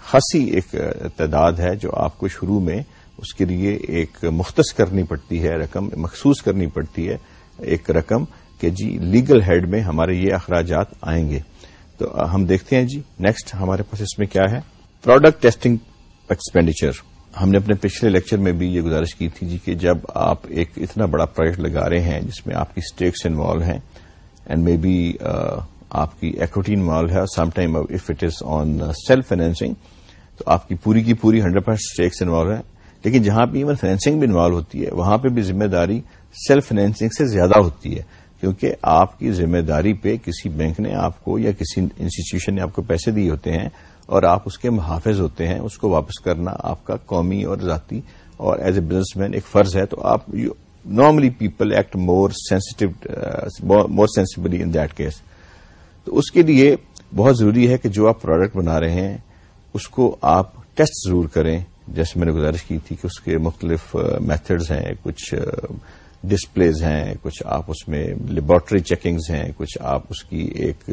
Speaker 1: خاصی ایک تعداد ہے جو آپ کو شروع میں اس کے لیے ایک مختص کرنی پڑتی ہے رقم، مخصوص کرنی پڑتی ہے ایک رقم کہ جی لیگل ہیڈ میں ہمارے یہ اخراجات آئیں گے۔ تو ہم دیکھتے ہیں جی نیکسٹ ہمارے پاس اس میں کیا ہے؟ پروڈکٹ ٹیسٹنگ ایکسپینڈیچر ہم نے اپنے پچھلے لیکچر میں بھی یہ گزارش کی تھی جی کہ جب آپ ایک اتنا بڑا پروجیکٹ لگا رہے ہیں جس میں آپ کی اسٹیکس انوالو ہیں اینڈ مے بی آپ کی ایکوٹی انوالو ہے some time if it is on self financing تو آپ کی پوری کی پوری ہنڈریڈ پرسینٹ اسٹیکس انوالو ہے لیکن جہاں پہ ایون فائنینسنگ بھی انوالو ہوتی ہے، وہاں پہ بھی ذمہ داری سیلف فائنینسنگ سے زیادہ ہوتی ہے، کیونکہ آپ کی ذمہ داری پہ کسی بینک نے آپ کو یا کسی انسٹیٹیوشن نے آپ کو پیسے دیے ہوتے ہیں اور آپ اس کے محافظ ہوتے ہیں، اس کو واپس کرنا آپ کا قومی اور ذاتی اور ایز اے بزنس مین ایک فرض ہے، تو آپ normally people act more sensitive more sensibly in that case تو اس کے لیے بہت ضروری ہے کہ جو آپ پروڈکٹ بنا رہے ہیں، اس کو آپ ٹیسٹ ضرور کریں۔ جیسے میں نے گزارش کی تھی کہ اس کے مختلف میتھڈز ہیں، کچھ ڈسپلیز ہیں، کچھ آپ اس میں لیبورٹری چیکنگز ہیں، کچھ آپ اس کی ایک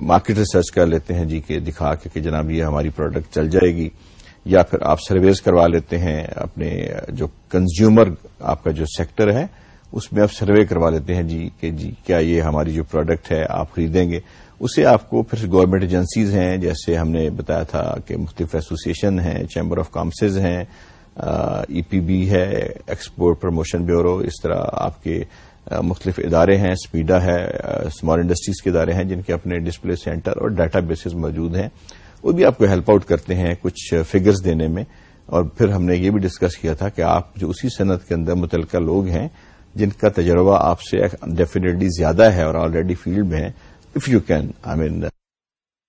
Speaker 1: مارکیٹ ریسرچ کر لیتے ہیں جی کہ دکھا کے کہ جناب یہ ہماری پروڈکٹ چل جائے گی، یا پھر آپ سرویز کروا لیتے ہیں، اپنے جو کنزیومر آپ کا جو سیکٹر ہے، اس میں آپ سروے کروا لیتے ہیں جی کہ جی کیا یہ ہماری جو پروڈکٹ ہے، آپ خریدیں گے؟ اسے آپ کو پھر گورنمنٹ ایجنسیز ہیں، جیسے ہم نے بتایا تھا کہ مختلف ایسوسیشن ہیں چیمبر آف کامسز ہیں ای پی بی ہے ایکسپورٹ پروموشن بیورو اس طرح آپ کے مختلف ادارے ہیں اسپیڈا ہے اسمال انڈسٹریز کے ادارے ہیں جن کے اپنے ڈسپلے سینٹر اور ڈیٹا بیسز موجود ہیں۔ وہ بھی آپ کو ہیلپ آؤٹ کرتے ہیں کچھ فگرز دینے میں۔ اور پھر ہم نے یہ بھی ڈسکس کیا تھا کہ آپ جو اسی صنعت کے اندر متعلقہ لوگ ہیں، جن کا تجربہ آپ سے ڈیفینیٹلی زیادہ ہے اور آلریڈی فیلڈ میں ہے if you can I mean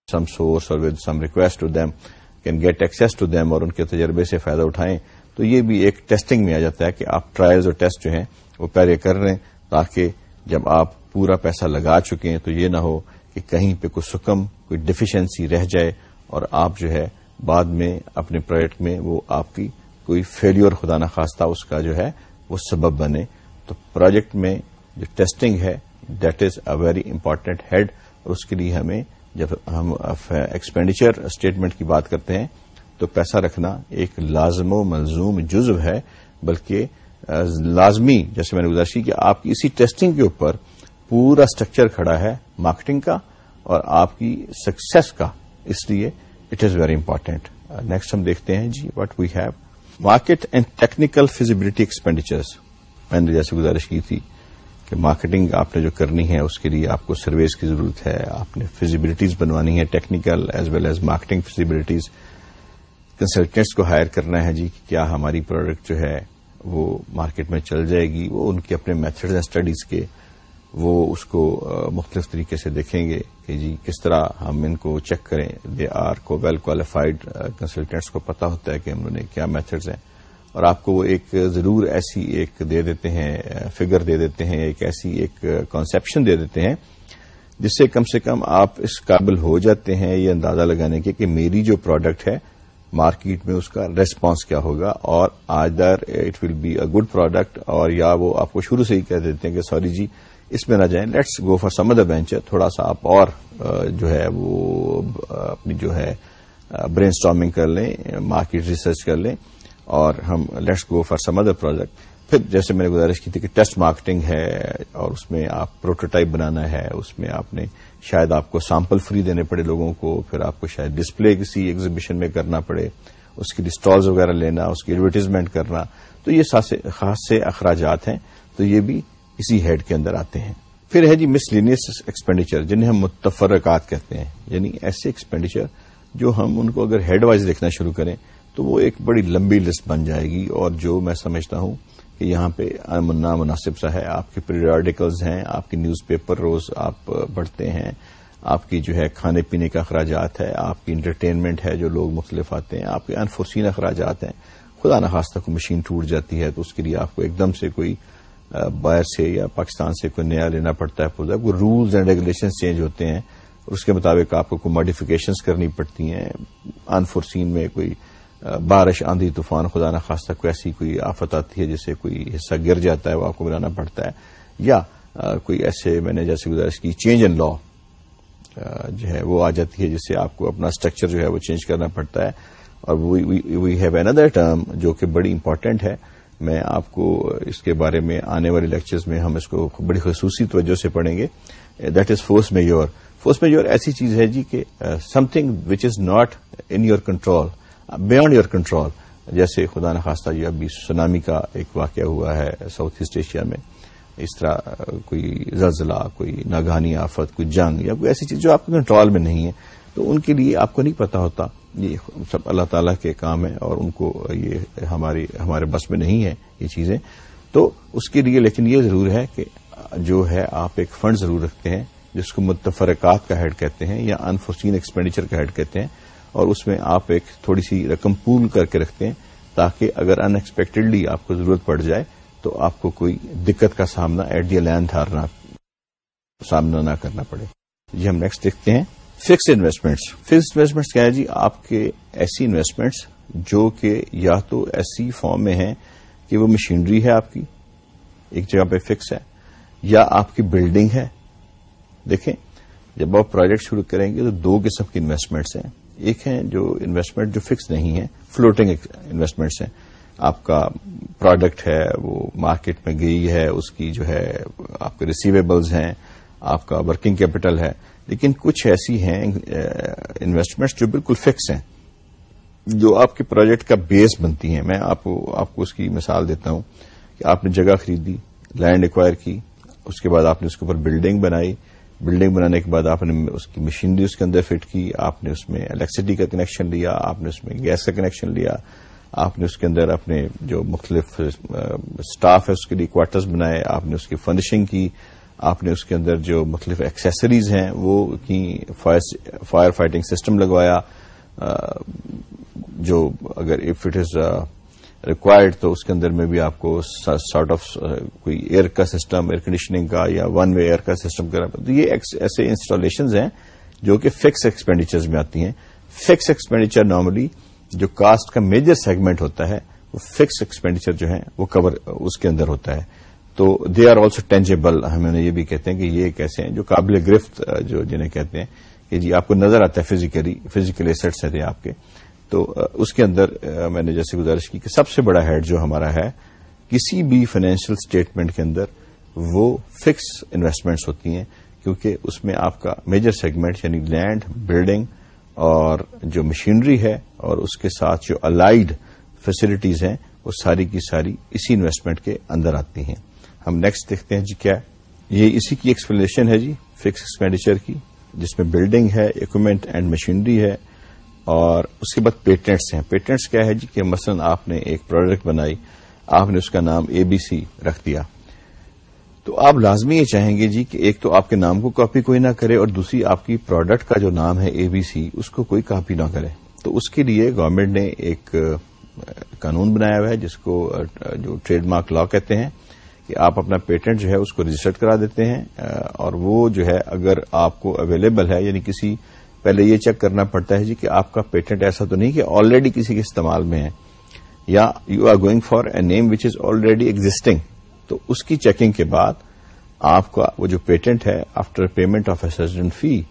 Speaker 1: some source اور with some request to them can get access to them اور ان کے تجربے سے فائدہ اٹھائیں، تو یہ بھی ایک ٹیسٹنگ میں آ جاتا ہے کہ آپ ٹرائلز اور ٹیسٹ جو ہیں، وہ پہلے کر رہے ہیں تاکہ جب آپ پورا پیسہ لگا چکے ہیں، تو یہ نہ ہو کہ کہیں پہ کوئی سکم، کوئی ڈیفیشنسی رہ جائے اور آپ جو ہے، بعد میں اپنے پروجیکٹ میں وہ آپ کی کوئی فیلئر خدا نخواستہ اس کا جو ہے، وہ سبب بنے۔ تو پروجیکٹ میں جو ٹیسٹنگ ہے that is a very important head اور اس کے لیے ہمیں جب ہم ایکسپینڈیچر اسٹیٹمنٹ کی بات کرتے ہیں، تو پیسہ رکھنا ایک لازم و ملزوم جزو ہے، بلکہ لازمی، جیسے میں نے گزارش کی کہ آپ کی اسی ٹیسٹنگ کے اوپر پورا اسٹرکچر کھڑا ہے مارکیٹنگ کا اور آپ کی سکسیس کا۔ اس لیے it is very important next ہم دیکھتے ہیں جی what we have market and technical feasibility expenditures میں نے جیسے گزارش کی تھی۔ کہ مارکیٹنگ آپ نے جو کرنی ہے اس کے لیے آپ کو سرویز کی ضرورت ہے، آپ نے فیزیبلٹیز بنوانی ہے technical as well as marketing feasibilities consultants کو ہائر کرنا ہے جی کہ کیا ہماری پروڈکٹ جو ہے وہ مارکیٹ میں چل جائے گی۔ وہ ان کے اپنے میتھڈز ہیں اسٹڈیز کے وہ اس کو مختلف طریقے سے دیکھیں گے کہ جی کس طرح ہم ان کو چیک کریں۔ دے آر کو ویل کوالیفائڈ کنسلٹینٹس کو پتا ہوتا ہے کہ انہوں نے کیا میتھڈز ہیں۔ اور آپ کو وہ ایک ضرور ایسی ایک دے دیتے ہیں فگر دے دیتے ہیں، ایک ایسی ایک کانسیپشن دے دیتے ہیں، جس سے کم سے کم آپ اس قابل ہو جاتے ہیں یہ اندازہ لگانے کے کہ میری جو پروڈکٹ ہے مارکیٹ میں اس کا ریسپانس کیا ہوگا اور آج there it will be a good product اور یا وہ آپ کو شروع سے ہی کہہ دیتے ہیں کہ سوری جی اس میں نہ جائیں let's go for some other venture تھوڑا سا آپ اور جو ہے وہ اپنی جو ہے برین اسٹارمنگ کر لیں مارکیٹ ریسرچ کر لیں۔ اور ہم let's go for some other project پھر جیسے میں نے گزارش کی تھی کہ ٹیسٹ مارکیٹنگ ہے اور اس میں آپ پروٹوٹائپ بنانا ہے، اس میں آپ نے شاید آپ کو سیمپل فری دینے پڑے لوگوں کو، پھر آپ کو شاید ڈسپلے کسی ایگزیبیشن میں کرنا پڑے، اس کی اسٹالز وغیرہ لینا، اس کی ایڈورٹیزمنٹ کرنا۔ تو یہ خاص سے اخراجات ہیں۔ تو یہ بھی اسی ہیڈ کے اندر آتے ہیں۔ پھر ہے جی مس لینیس ایکسپینڈیچر جنہیں ہم متفرکات کہتے ہیں۔ یعنی ایسے ایکسپینڈیچر جو ہم ان کو اگر ہیڈ وائز دیکھنا شروع کریں تو وہ ایک بڑی لمبی لسٹ بن جائے گی اور جو میں سمجھتا ہوں کہ یہاں پہ نامناسب سا ہے۔ آپ کے پیریاڈیکلز ہیں، آپ کی نیوز پیپر روز آپ پڑھتے ہیں، آپ کی جو ہے کھانے پینے کا اخراجات ہے، آپ کی انٹرٹینمنٹ ہے جو لوگ مختلف آتے ہیں، آپ کے انفورسین اخراجات ہیں۔ خدا نخواستہ کو مشین ٹوٹ جاتی ہے تو اس کے لیے آپ کو ایک دم سے کوئی باہر سے یا پاکستان سے کوئی نیا لینا پڑتا ہے۔ پورا کوئی رولز اینڈ ریگولیشن چینج ہوتے ہیں اور اس کے مطابق آپ کو کوئی ماڈیفکیشنز کرنی پڑتی ہیں۔ انفورسین میں کوئی بارش، آندھی، طوفان، خدا نخواستہ کوئی ایسی کوئی آفت آتی ہے جسے کوئی حصہ گر جاتا ہے، وہ آپ کو بنانا پڑتا ہے، یا کوئی ایسے میں نے جیسے گزارش کی چینج ان لا جو ہے وہ آ جاتی ہے جس سے آپ کو اپنا اسٹرکچر جو ہے وہ چینج کرنا پڑتا ہے، اور وی ہیو اندر ٹرم جو کہ بڑی امپورٹنٹ ہے، میں آپ کو اس کے بارے میں آنے والے لیکچرز میں ہم اس کو بڑی خصوصی توجہ سے پڑھیں گے that is force majeure force majeure ایسی چیز ہے جی کہ something which is not in your control beyond your control جیسے خدا نخواستہ جی ابھی سونامی کا ایک واقعہ ہوا ہے ساؤتھ ایسٹ ایشیا میں، اس طرح کوئی زلزلہ، کوئی ناگہانی آفت، کوئی جنگ یا کوئی ایسی چیز جو آپ کے کنٹرول میں نہیں ہے، تو ان کے لیے آپ کو نہیں پتا ہوتا یہ سب اللہ تعالیٰ کے کام ہے اور ان کو یہ ہماری، ہمارے بس میں نہیں ہے یہ چیزیں۔ تو اس کے لیے لیکن یہ ضرور ہے کہ جو ہے آپ ایک فنڈ ضرور رکھتے ہیں، جس کو متفرکات کا ہیڈ کہتے ہیں یا انفورسین ایکسپینڈیچر کا ہیڈ کہتے ہیں۔ اور اس میں آپ ایک تھوڑی سی رقم پول کر کے رکھتے ہیں تاکہ اگر ان ایکسپیکٹڈلی آپ کو ضرورت پڑ جائے تو آپ کو کوئی دقت کا سامنا ایٹ دی لینڈ ہارنا سامنا نہ کرنا پڑے۔ جی ہم نیکسٹ دیکھتے ہیں فکس انویسٹمنٹس فکس انویسٹمنٹس کیا ہے جی؟ آپ کے ایسی انویسٹمنٹس جو کہ یا تو ایسی فارم میں ہیں کہ وہ مشینری ہے آپ کی، ایک جگہ پہ فکس ہے، یا آپ کی بلڈنگ ہے۔ دیکھیں، جب آپ پروجیکٹ شروع کریں گے تو دو قسم کی انویسٹمنٹس ہیں۔ ایک ہیں جو انویسٹمنٹ جو فکس نہیں ہے فلوٹنگ انویسٹمنٹس ہیں۔ آپ کا پروڈکٹ ہے، وہ مارکیٹ میں گئی ہے، اس کی جو ہے آپ کے ریسیویبلز ہیں، آپ کا ورکنگ کیپٹل ہے۔ لیکن کچھ ایسی ہیں انویسٹمنٹس جو بالکل فکس ہیں۔ جو آپ کے پروجیکٹ کا بیس بنتی ہیں۔ میں آپ کو اس کی مثال دیتا ہوں کہ آپ نے جگہ خریدی لینڈ ایکوائر کی، اس کے بعد آپ نے اس کے اوپر بلڈنگ بنائی۔ بلڈنگ بنانے کے بعد آپ نے اس کی مشینری اس کے اندر فٹ کی، آپ نے اس میں الیکٹریسٹی کا کنیکشن لیا، آپ نے اس میں گیس کا کنیکشن لیا، آپ نے اس کے اندر اپنے جو مختلف اسٹاف ہے، اس کے لیے کوارٹرز بنائے، آپ نے اس کی فرنشنگ کی، آپ نے اس کے اندر جو مختلف ایکسیسریز ہیں، وہ کی فائر فائٹنگ سسٹم لگوایا جو اگر اف اٹ از ریکوائرڈ تو اس کے اندر میں بھی آپ کو سارٹ آف کوئی ایئر کا سسٹم ایئر کنڈیشننگ کا یا ون وے ایئر کا سسٹم کرنا تو یہ ایسے انسٹالیشنز ہیں جو کہ فکس ایکسپینڈیچرز میں آتی ہیں۔ فکس ایکسپینڈیچر نارملی جو کاسٹ کا میجر سیگمنٹ ہوتا ہے، وہ فکس ایکسپینڈیچر جو ہے وہ کور اس کے اندر ہوتا ہے۔ تو دے آر آلسو ٹینجیبل ہمیں یہ بھی کہتے ہیں کہ یہ ایسے ہیں جو قابل گرفت جو جنہیں کہتے ہیں کہ جی آپ کو نظر آتا ہے فزیکلی فزیکل ایسٹس ہیں آپ کے۔ تو اس کے اندر میں نے جیسے گزارش کی کہ سب سے بڑا ہیڈ جو ہمارا ہے، کسی بھی فائنینشیل اسٹیٹمنٹ کے اندر وہ فکس انویسٹمنٹس ہوتی ہیں، کیونکہ اس میں آپ کا میجر سیگمنٹ یعنی لینڈ بلڈنگ اور جو مشینری ہے اور اس کے ساتھ جو الائڈ فیسلٹیز ہیں، وہ ساری کی ساری اسی انویسٹمنٹ کے اندر آتی ہیں۔ ہم نیکسٹ دیکھتے ہیں جی کیا یہ اسی کی ایکسپلینیشن ہے جی فکس ایکسپینڈیچر کی، جس میں بلڈنگ ہے اکوپمنٹ اینڈ مشینری ہے اور اس کے بعد پیٹنٹس ہیں۔ پیٹنٹس کیا ہے جی؟ کہ مثلا آپ نے ایک پروڈکٹ بنائی، آپ نے اس کا نام اے بی سی رکھ دیا۔ تو آپ لازمی یہ چاہیں گے جی کہ ایک تو آپ کے نام کو کاپی کوئی نہ کرے اور دوسری آپ کی پروڈکٹ کا جو نام ہے اے بی سی اس کو کوئی کاپی نہ کرے۔ تو اس کے لیے گورنمنٹ نے ایک قانون بنایا ہوا ہے، جس کو جو ٹریڈ مارک لا کہتے ہیں کہ آپ اپنا پیٹنٹ جو ہے اس کو رجسٹرڈ کرا دیتے ہیں۔ اور وہ جو ہے اگر آپ کو اویلیبل ہے یعنی کسی پہلے یہ چیک کرنا پڑتا ہے جی کہ آپ کا پیٹنٹ ایسا تو نہیں کہ آلریڈی کسی کے استعمال میں ہے، یا you are going for a name which is already existing تو اس کی چیکنگ کے بعد آپ کا وہ جو پیٹنٹ ہے آفٹر پیمنٹ آف اے فی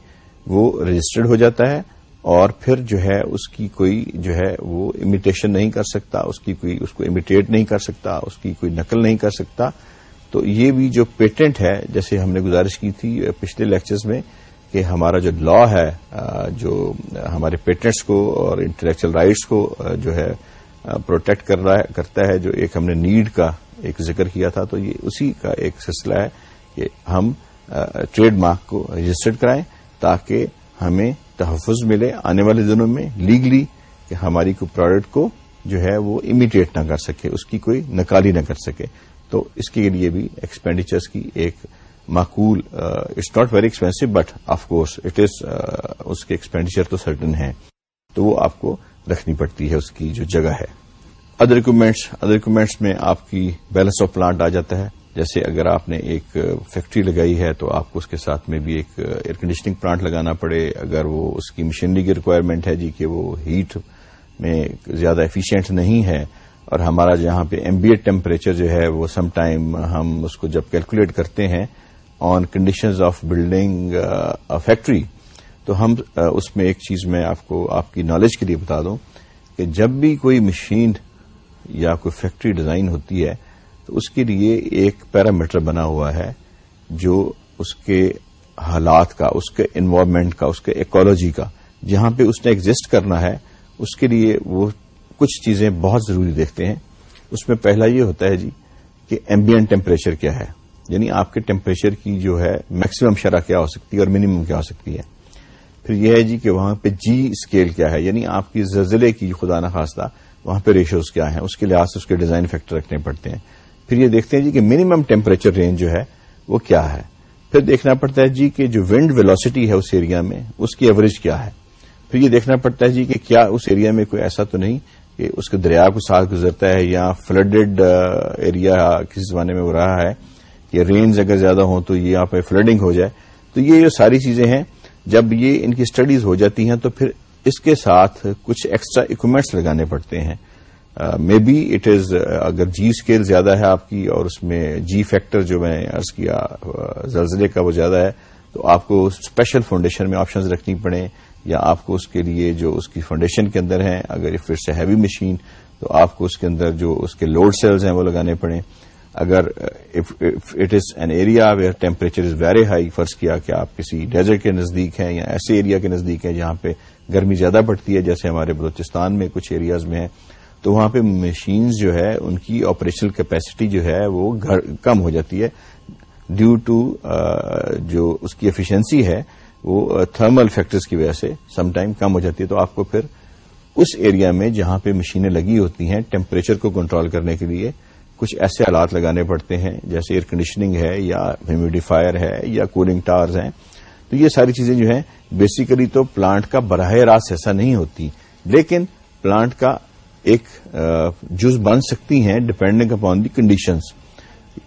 Speaker 1: وہ رجسٹرڈ ہو جاتا ہے، اور پھر جو ہے اس کی کوئی جو ہے وہ امیٹیشن نہیں کر سکتا، اس کی کوئی، اس کو امیٹیٹ نہیں کر سکتا، اس کی کوئی نقل نہیں کر سکتا۔ تو یہ بھی جو پیٹنٹ ہے، جیسے ہم نے گزارش کی تھی پچھلے لیکچرز میں کہ ہمارا جو لا ہے جو ہمارے پیٹنٹس کو اور انٹلیکچل رائٹس کو جو ہے پروٹیکٹ کر رہا ہے، کرتا ہے، جو ایک ہم نے نیڈ کا ایک ذکر کیا تھا، تو یہ اسی کا ایک سلسلہ ہے کہ ہم ٹریڈ مارک کو رجسٹرڈ کرائیں تاکہ ہمیں تحفظ ملے آنے والے دنوں میں لیگلی کہ ہماری کوئی پروڈکٹ کو جو ہے وہ امیٹیٹ نہ کر سکے، اس کی کوئی نکالی نہ کر سکے۔ تو اس کے لیے بھی ایکسپینڈیچرس کی ایک معقول it's not very expensive but of course it is اس کے ایکسپینڈیچر تو سرٹن ہے تو وہ آپ کو رکھنی پڑتی ہے، اس کی جو جگہ ہے۔ ادر اکوپمنٹس ادر اکوپمنٹس میں آپ کی بیلنس آف پلانٹ آ جاتا ہے۔ جیسے اگر آپ نے ایک فیکٹری لگائی ہے تو آپ کو اس کے ساتھ میں بھی ایک ایئر کنڈیشننگ پلانٹ لگانا پڑے۔ اگر وہ اس کی مشینری کی ریکوائرمنٹ ہے جی کہ وہ ہیٹ میں زیادہ ایفیشینٹ نہیں ہے۔ اور ہمارا جہاں پہ ایمبیٹ ٹیمپریچر جو ہے وہ سم ٹائم ہم اس کو جب کیلکولیٹ کرتے ہیں on conditions of building factory تو ہم uh, اس میں ایک چیز میں آپ کو آپ کی نالج کے لیے بتا دوں کہ جب بھی کوئی مشین یا کوئی فیکٹری ڈیزائن ہوتی ہے تو اس کے لیے ایک پیرامیٹر بنا ہوا ہے جو اس کے حالات کا، اس کے انوائرمنٹ کا، اس کے ایکولوجی کا، جہاں پہ اس نے ایگزٹ کرنا ہے، اس کے لیے وہ کچھ چیزیں بہت ضروری دیکھتے ہیں۔ اس میں پہلا یہ ہوتا ہے جی کہ ایمبیئن ٹیمپریچر کیا ہے۔ یعنی آپ کے ٹیمپریچر کی جو ہے میکسیمم شرح کیا ہو سکتی ہے اور منیمم کیا ہو سکتی ہے۔ پھر یہ ہے جی کہ وہاں پہ جی اسکیل کیا ہے یعنی آپ کی زلزلے کی خدا نخواستہ وہاں پہ ریشوز کیا ہیں، اس کے لحاظ سے اس کے ڈیزائن فیکٹر رکھنے پڑتے ہیں۔ پھر یہ دیکھتے ہیں جی کہ منیمم ٹیمپریچر رینج جو ہے وہ کیا ہے۔ پھر دیکھنا پڑتا ہے جی کہ جو ونڈ ویلوسٹی ہے اس ایریا میں، اس کی ایوریج کیا ہے۔ پھر یہ دیکھنا پڑتا ہے جی کہ کیا اس ایریا میں کوئی ایسا تو نہیں کہ اس کے دریا کو ساتھ گزرتا ہے یا فلڈڈ ایریا کسی زمانے میں ہو رہا ہے۔ یا رینز اگر زیادہ ہوں تو یہ یہاں پہ فلڈنگ ہو جائے، تو یہ جو ساری چیزیں ہیں، جب یہ ان کی اسٹڈیز ہو جاتی ہیں تو پھر اس کے ساتھ کچھ ایکسٹرا اکوپمنٹس لگانے پڑتے ہیں۔ مے بی اٹ از اگر جی اسکیل زیادہ ہے آپ کی اور اس میں جی فیکٹر جو میں ارض کیا زلزلے کا وہ زیادہ ہے، تو آپ کو اسپیشل فاؤنڈیشن میں آپشنز رکھنی پڑیں یا آپ کو اس کے لیے جو اس کی فاؤنڈیشن کے اندر ہیں، اگر اٹس اے ہیوی مشین تو آپ کو اس کے اندر جو اس کے لوڈ سیلز ہیں وہ لگانے پڑیں۔ اگر it is an area where temperature is very high فرض کیا کہ آپ کسی ڈیزرٹ کے نزدیک ہیں یا ایسے ایریا کے نزدیک ہیں جہاں پہ گرمی زیادہ پڑتی ہے، جیسے ہمارے بلوچستان میں کچھ ایریاز میں ہیں، تو وہاں پہ مشینز جو ہے، ان کی آپریشنل کیپیسٹی جو ہے، وہ کم ہو جاتی ہے۔ ڈیو ٹو جو اس کی ایفیشنسی ہے، وہ تھرمل فیکٹرز کی وجہ سے سم ٹائم کم ہو جاتی ہے۔ تو آپ کو پھر اس ایریا میں جہاں پہ مشینیں لگی ہوتی ہیں ٹیمپریچر کو کنٹرول کرنے کے لیے کچھ ایسے آلات لگانے پڑتے ہیں، جیسے ایئر کنڈیشننگ ہے یا ہیومیڈیفائر ہے یا کولنگ ٹارز ہیں۔ تو یہ ساری چیزیں جو ہیں بیسیکلی تو پلانٹ کا براہ راست ایسا نہیں ہوتی۔ لیکن پلانٹ کا ایک جز بن سکتی ہیں ڈپینڈنگ اپان دی کنڈیشنز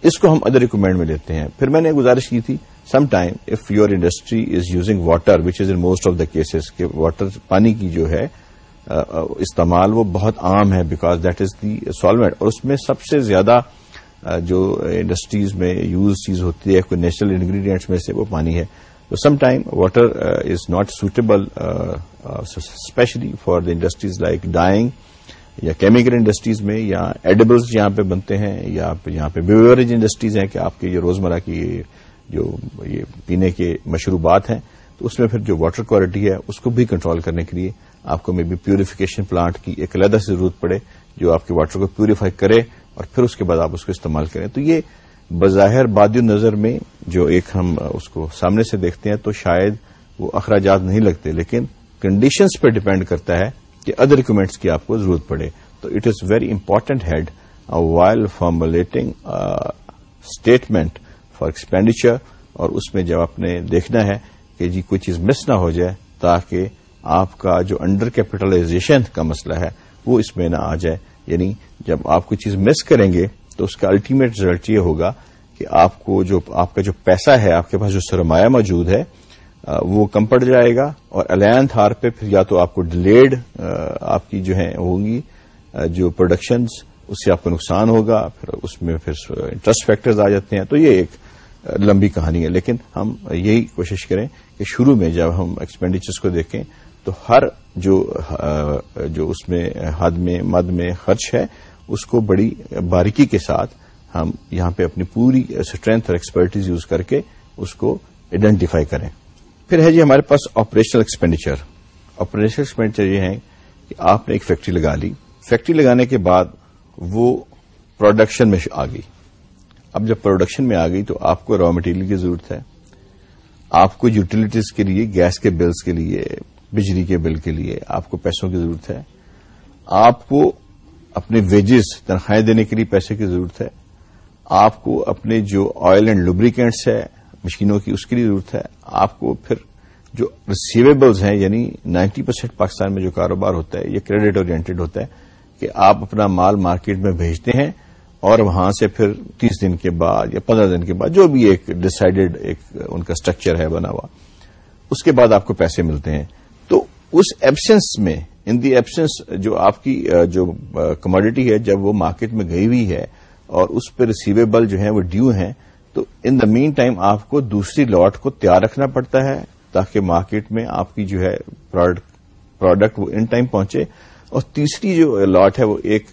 Speaker 1: اس کو ہم ادر ریکومینڈ میں لیتے ہیں۔ پھر میں نے گزارش کی تھی some time of your industry is using water which is in most of the cases کہ واٹر پانی کی جو ہے استعمال وہ بہت عام ہے because that is the solvent اور اس میں سب سے زیادہ جو انڈسٹریز میں یوز چیز ہوتی ہے، کوئی نیچرل انگریڈینٹس میں سے وہ پانی ہے۔ تو some time water is not suitable especially for the industries like dyeing یا کیمیکل انڈسٹریز میں، یا ایڈیبلز یہاں پہ بنتے ہیں، یا یہاں پہ بیوریج انڈسٹریز ہیں کہ آپ کے یہ روزمرہ کی جو یہ پینے کے مشروبات ہیں، تو اس میں پھر جو واٹر کوالٹی ہے، اس کو بھی کنٹرول کرنے کے لیے آپ کو مے بی پیوریفیکیشن پلانٹ کی ایک علیحدہ سے ضرورت پڑے جو آپ کے واٹر کو پیوریفائی کرے اور پھر اس کے بعد آپ اس کو استعمال کریں۔ تو یہ بظاہر بادی نظر میں جو ایک ہم اس کو سامنے سے دیکھتے ہیں تو شاید وہ اخراجات نہیں لگتے، لیکن کنڈیشنز پہ ڈپینڈ کرتا ہے کہ ادر ریکومینٹس کی آپ کو ضرورت پڑے۔ تو it is very important head while formulating statement for expenditure اور اس میں جب آپ نے دیکھنا ہے کہ جی کوئی چیز مس نہ ہو جائے تاکہ آپ کا جو انڈر کیپٹلائزیشن کا مسئلہ ہے، وہ اس میں نہ آ جائے. یعنی جب آپ کوئی چیز مس کریں گے، تو اس کا الٹیمیٹ ریزلٹ یہ ہوگا کہ آپ کو جو، آپ کا جو پیسہ ہے، آپ کے پاس جو سرمایہ موجود ہے وہ کم پڑ جائے گا اور الائن تھار پہ پھر یا تو آپ کو ڈیلیڈ آپ کی جو ہے ہوں گی جو پروڈکشنز اس سے آپ کو نقصان ہوگا، پھر اس میں پھر انٹرسٹ فیکٹرز آ جاتے ہیں. تو یہ ایک لمبی کہانی ہے. لیکن ہم یہی کوشش کریں کہ شروع میں جب ہم ایکسپینڈیچرس کو دیکھیں تو ہر جو جو اس میں حد میں، مد میں خرچ ہے، اس کو بڑی باریکی کے ساتھ ہم یہاں پہ اپنی پوری اسٹرینتھ اور ایکسپرٹیز یوز کر کے اس کو آئیڈینٹیفائی کریں۔ پھر ہے جی ہمارے پاس آپریشنل ایکسپینڈیچر آپریشنل ایکسپینڈیچر یہ ہے کہ آپ نے ایک فیکٹری لگا لی۔ فیکٹری لگانے کے بعد وہ پروڈکشن میں آ گئی۔ اب جب پروڈکشن میں آ گئی تو آپ کو را مٹیریل کی ضرورت ہے۔ آپ کو یوٹیلیٹیز کے لیے گیس کے بلز کے لیے بجلی کے بل کے لیے آپ کو پیسوں کی ضرورت ہے۔ آپ کو اپنے ویجز تنخواہیں دینے کے لیے پیسے کی ضرورت ہے۔ آپ کو اپنے جو آئل اینڈ لوبریکینٹس ہے، مشینوں کی اس کے لیے ضرورت ہے۔ آپ کو پھر جو ریسیویبلز ہیں یعنی نائنٹی پرسینٹ پاکستان میں جو کاروبار ہوتا ہے، یہ کریڈٹ اورینٹیڈ ہوتا ہے کہ آپ اپنا مال مارکیٹ میں بھیجتے ہیں اور وہاں سے پھر تیس دن کے بعد یا پندرہ دن کے بعد جو بھی ایک ڈسائڈیڈ ایک ان کا اسٹرکچر ہے بنا ہوا، اس کے بعد آپ کو پیسے ملتے ہیں۔ اس ایبسنس میں ان دی ایبسنس جو آپ کی جو کموڈٹی ہے، جب وہ مارکیٹ میں گئی ہوئی ہے اور اس پہ ریسیویبل جو ہیں وہ ڈیو ہیں، تو ان دا مین ٹائم آپ کو دوسری لاٹ کو تیار رکھنا پڑتا ہے تاکہ مارکیٹ میں آپ کی جو ہے پروڈکٹ وہ ان ٹائم پہنچے اور تیسری جو لاٹ ہے وہ ایک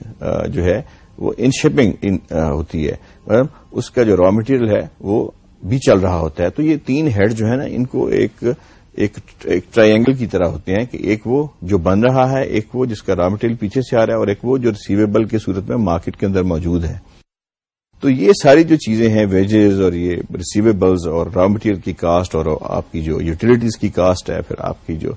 Speaker 1: جو ہے وہ ان شپنگ ہوتی ہے۔ اس کا جو را مٹیریل ہے وہ بھی چل رہا ہوتا ہے۔ تو یہ تین ہیڈ جو ہے نا، ان کو ایک ایک ٹرائنگل کی طرح ہوتے ہیں کہ ایک وہ جو بن رہا ہے، ایک وہ جس کا را مٹیریل پیچھے سے آ رہا ہے، اور ایک وہ جو ریسیویبل کی صورت میں مارکیٹ کے اندر موجود ہے۔ تو یہ ساری جو چیزیں ہیں ویجز اور یہ ریسیویبلز اور را مٹیریل کی کاسٹ اور آپ کی جو یوٹیلیٹیز کی کاسٹ ہے، پھر آپ کی جو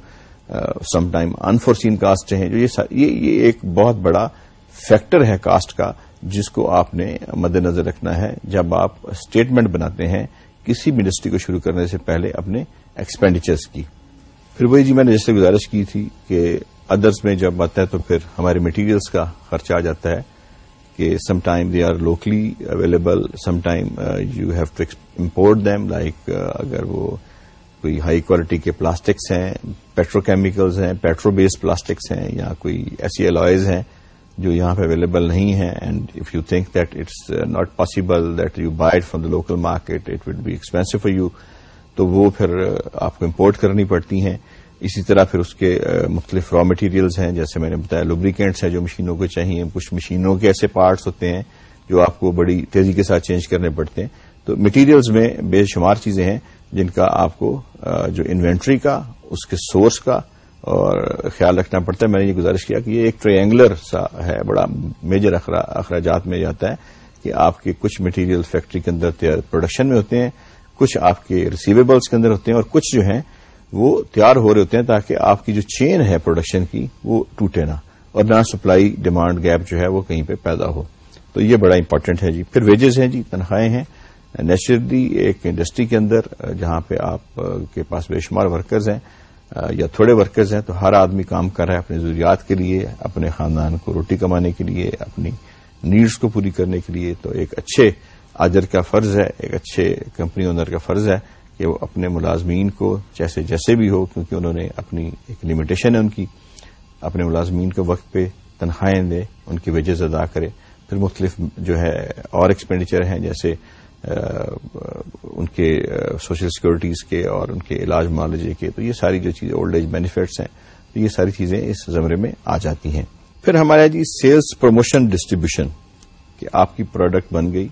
Speaker 1: سم ٹائم انفورسین کاسٹ ہیں، جو یہ ایک بہت بڑا فیکٹر ہے کاسٹ کا، جس کو آپ نے مد نظر رکھنا ہے۔ جب آپ اسٹیٹمنٹ بناتے ہیں، کسی بھی کو شروع کرنے سے پہلے اپنے ایکسپینڈیچرس کی۔ پھر وہی جی میں نے جیسے گزارش کی تھی کہ ادرس میں جب آتا ہے تو پھر ہمارے مٹیریلس کا خرچہ آ جاتا ہے کہ some time they are locally available some time you have to import them like اگر وہ کوئی ہائی کوالٹی کے پلاسٹکس ہیں پیٹرو کیمیکلز ہیں پیٹرو بیسڈ پلاسٹکس ہیں یا کوئی ایسی الائز ہیں جو یہاں پہ اویلیبل نہیں ہے and if you think that it's not possible that you buy from the local market it would be expensive for you تو وہ پھر آپ کو امپورٹ کرنی پڑتی ہیں۔ اسی طرح پھر اس کے مختلف را مٹیریلز ہیں، جیسے میں نے بتایا لوبریکینٹس ہیں جو مشینوں کو چاہیے۔ کچھ مشینوں کے ایسے پارٹس ہوتے ہیں جو آپ کو بڑی تیزی کے ساتھ چینج کرنے پڑتے ہیں۔ تو مٹیریلز میں بے شمار چیزیں ہیں جن کا آپ کو جو انوینٹری کا، اس کے سورس کا، اور خیال رکھنا پڑتا ہے۔ میں نے یہ گزارش کیا کہ یہ ایک ٹریئنگلر سا ہے، بڑا میجر اخراجات میں جاتا ہے کہ آپ کے کچھ مٹیریل فیکٹری کے اندر پروڈکشن میں ہوتے ہیں۔ کچھ آپ کے ریسیویبلس کے اندر ہوتے ہیں اور کچھ جو ہیں وہ تیار ہو رہے ہوتے ہیں تاکہ آپ کی جو چین ہے پروڈکشن کی وہ ٹوٹے نہ۔ اور نہ سپلائی ڈیمانڈ گیپ جو ہے وہ کہیں پہ پیدا ہو۔ تو یہ بڑا امپورٹنٹ ہے جی۔ پھر ویجز ہیں جی تنخواہیں ہیں۔ نیچرلی ایک انڈسٹری کے اندر، جہاں پہ آپ کے پاس بے شمار ورکرز ہیں، یا تھوڑے ورکرز ہیں، تو ہر آدمی کام کر رہا ہے اپنی ضروریات کے لیے، اپنے خاندان کو روٹی کمانے کے لیے، اپنی نیڈز کو پوری کرنے کے لیے۔ تو ایک اچھے آجر کا فرض ہے، ایک اچھے کمپنی اونر کا فرض ہے کہ وہ اپنے ملازمین کو جیسے جیسے بھی ہو، کیونکہ انہوں نے اپنی ایک لمیٹیشن ہے ان کی، اپنے ملازمین کو وقت پہ تنخواہیں دے ان کی وجہ ادا کرے۔ پھر مختلف جو ہے اور ایکسپینڈیچر ہیں، جیسے ان کے سوشل سیکورٹیز کے اور ان کے علاج معالجے کے۔ تو یہ ساری جو چیزیں اولڈ ایج بینیفٹس ہیں، تو یہ ساری چیزیں اس زمرے میں آ جاتی ہیں۔ پھر ہمارا جی سیلز پروموشن ڈسٹریبیوشن کہ آپ کی پروڈکٹ بن گئی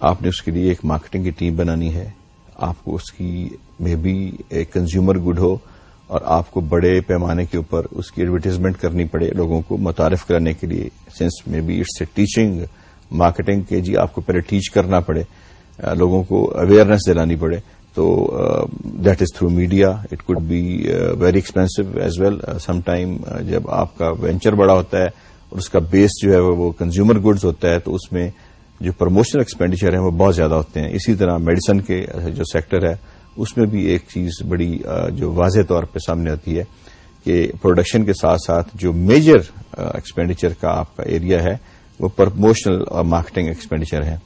Speaker 1: آپ نے اس کے لیے ایک مارکیٹنگ کی ٹیم بنانی ہے، آپ کو اس کی میں بھی ایک کنزیومر گڈ ہو، اور آپ کو بڑے پیمانے کے اوپر اس کی ایڈورٹیزمنٹ کرنی پڑے لوگوں کو متعارف کرنے کے لیے سنس میں be it's a teaching marketing کے جی آپ کو پہلے ٹیچ کرنا پڑے لوگوں کو اویئرنیس دلانی پڑے۔ تو that is through media it could be very expensive as well some time جب آپ کا وینچر بڑا ہوتا ہے اور اس کا بیس جو ہے وہ کنزیومر گڈز ہوتا ہے، تو اس میں جو پروموشنل ایکسپینڈیچر ہیں وہ بہت زیادہ ہوتے ہیں۔ اسی طرح میڈیسن کے جو سیکٹر ہے، اس میں بھی ایک چیز بڑی جو واضح طور پہ سامنے آتی ہے کہ پروڈکشن کے ساتھ ساتھ جو میجر ایکسپینڈیچر کا آپ کا ایریا ہے، وہ پرموشنل اور مارکیٹنگ ایکسپینڈیچر ہے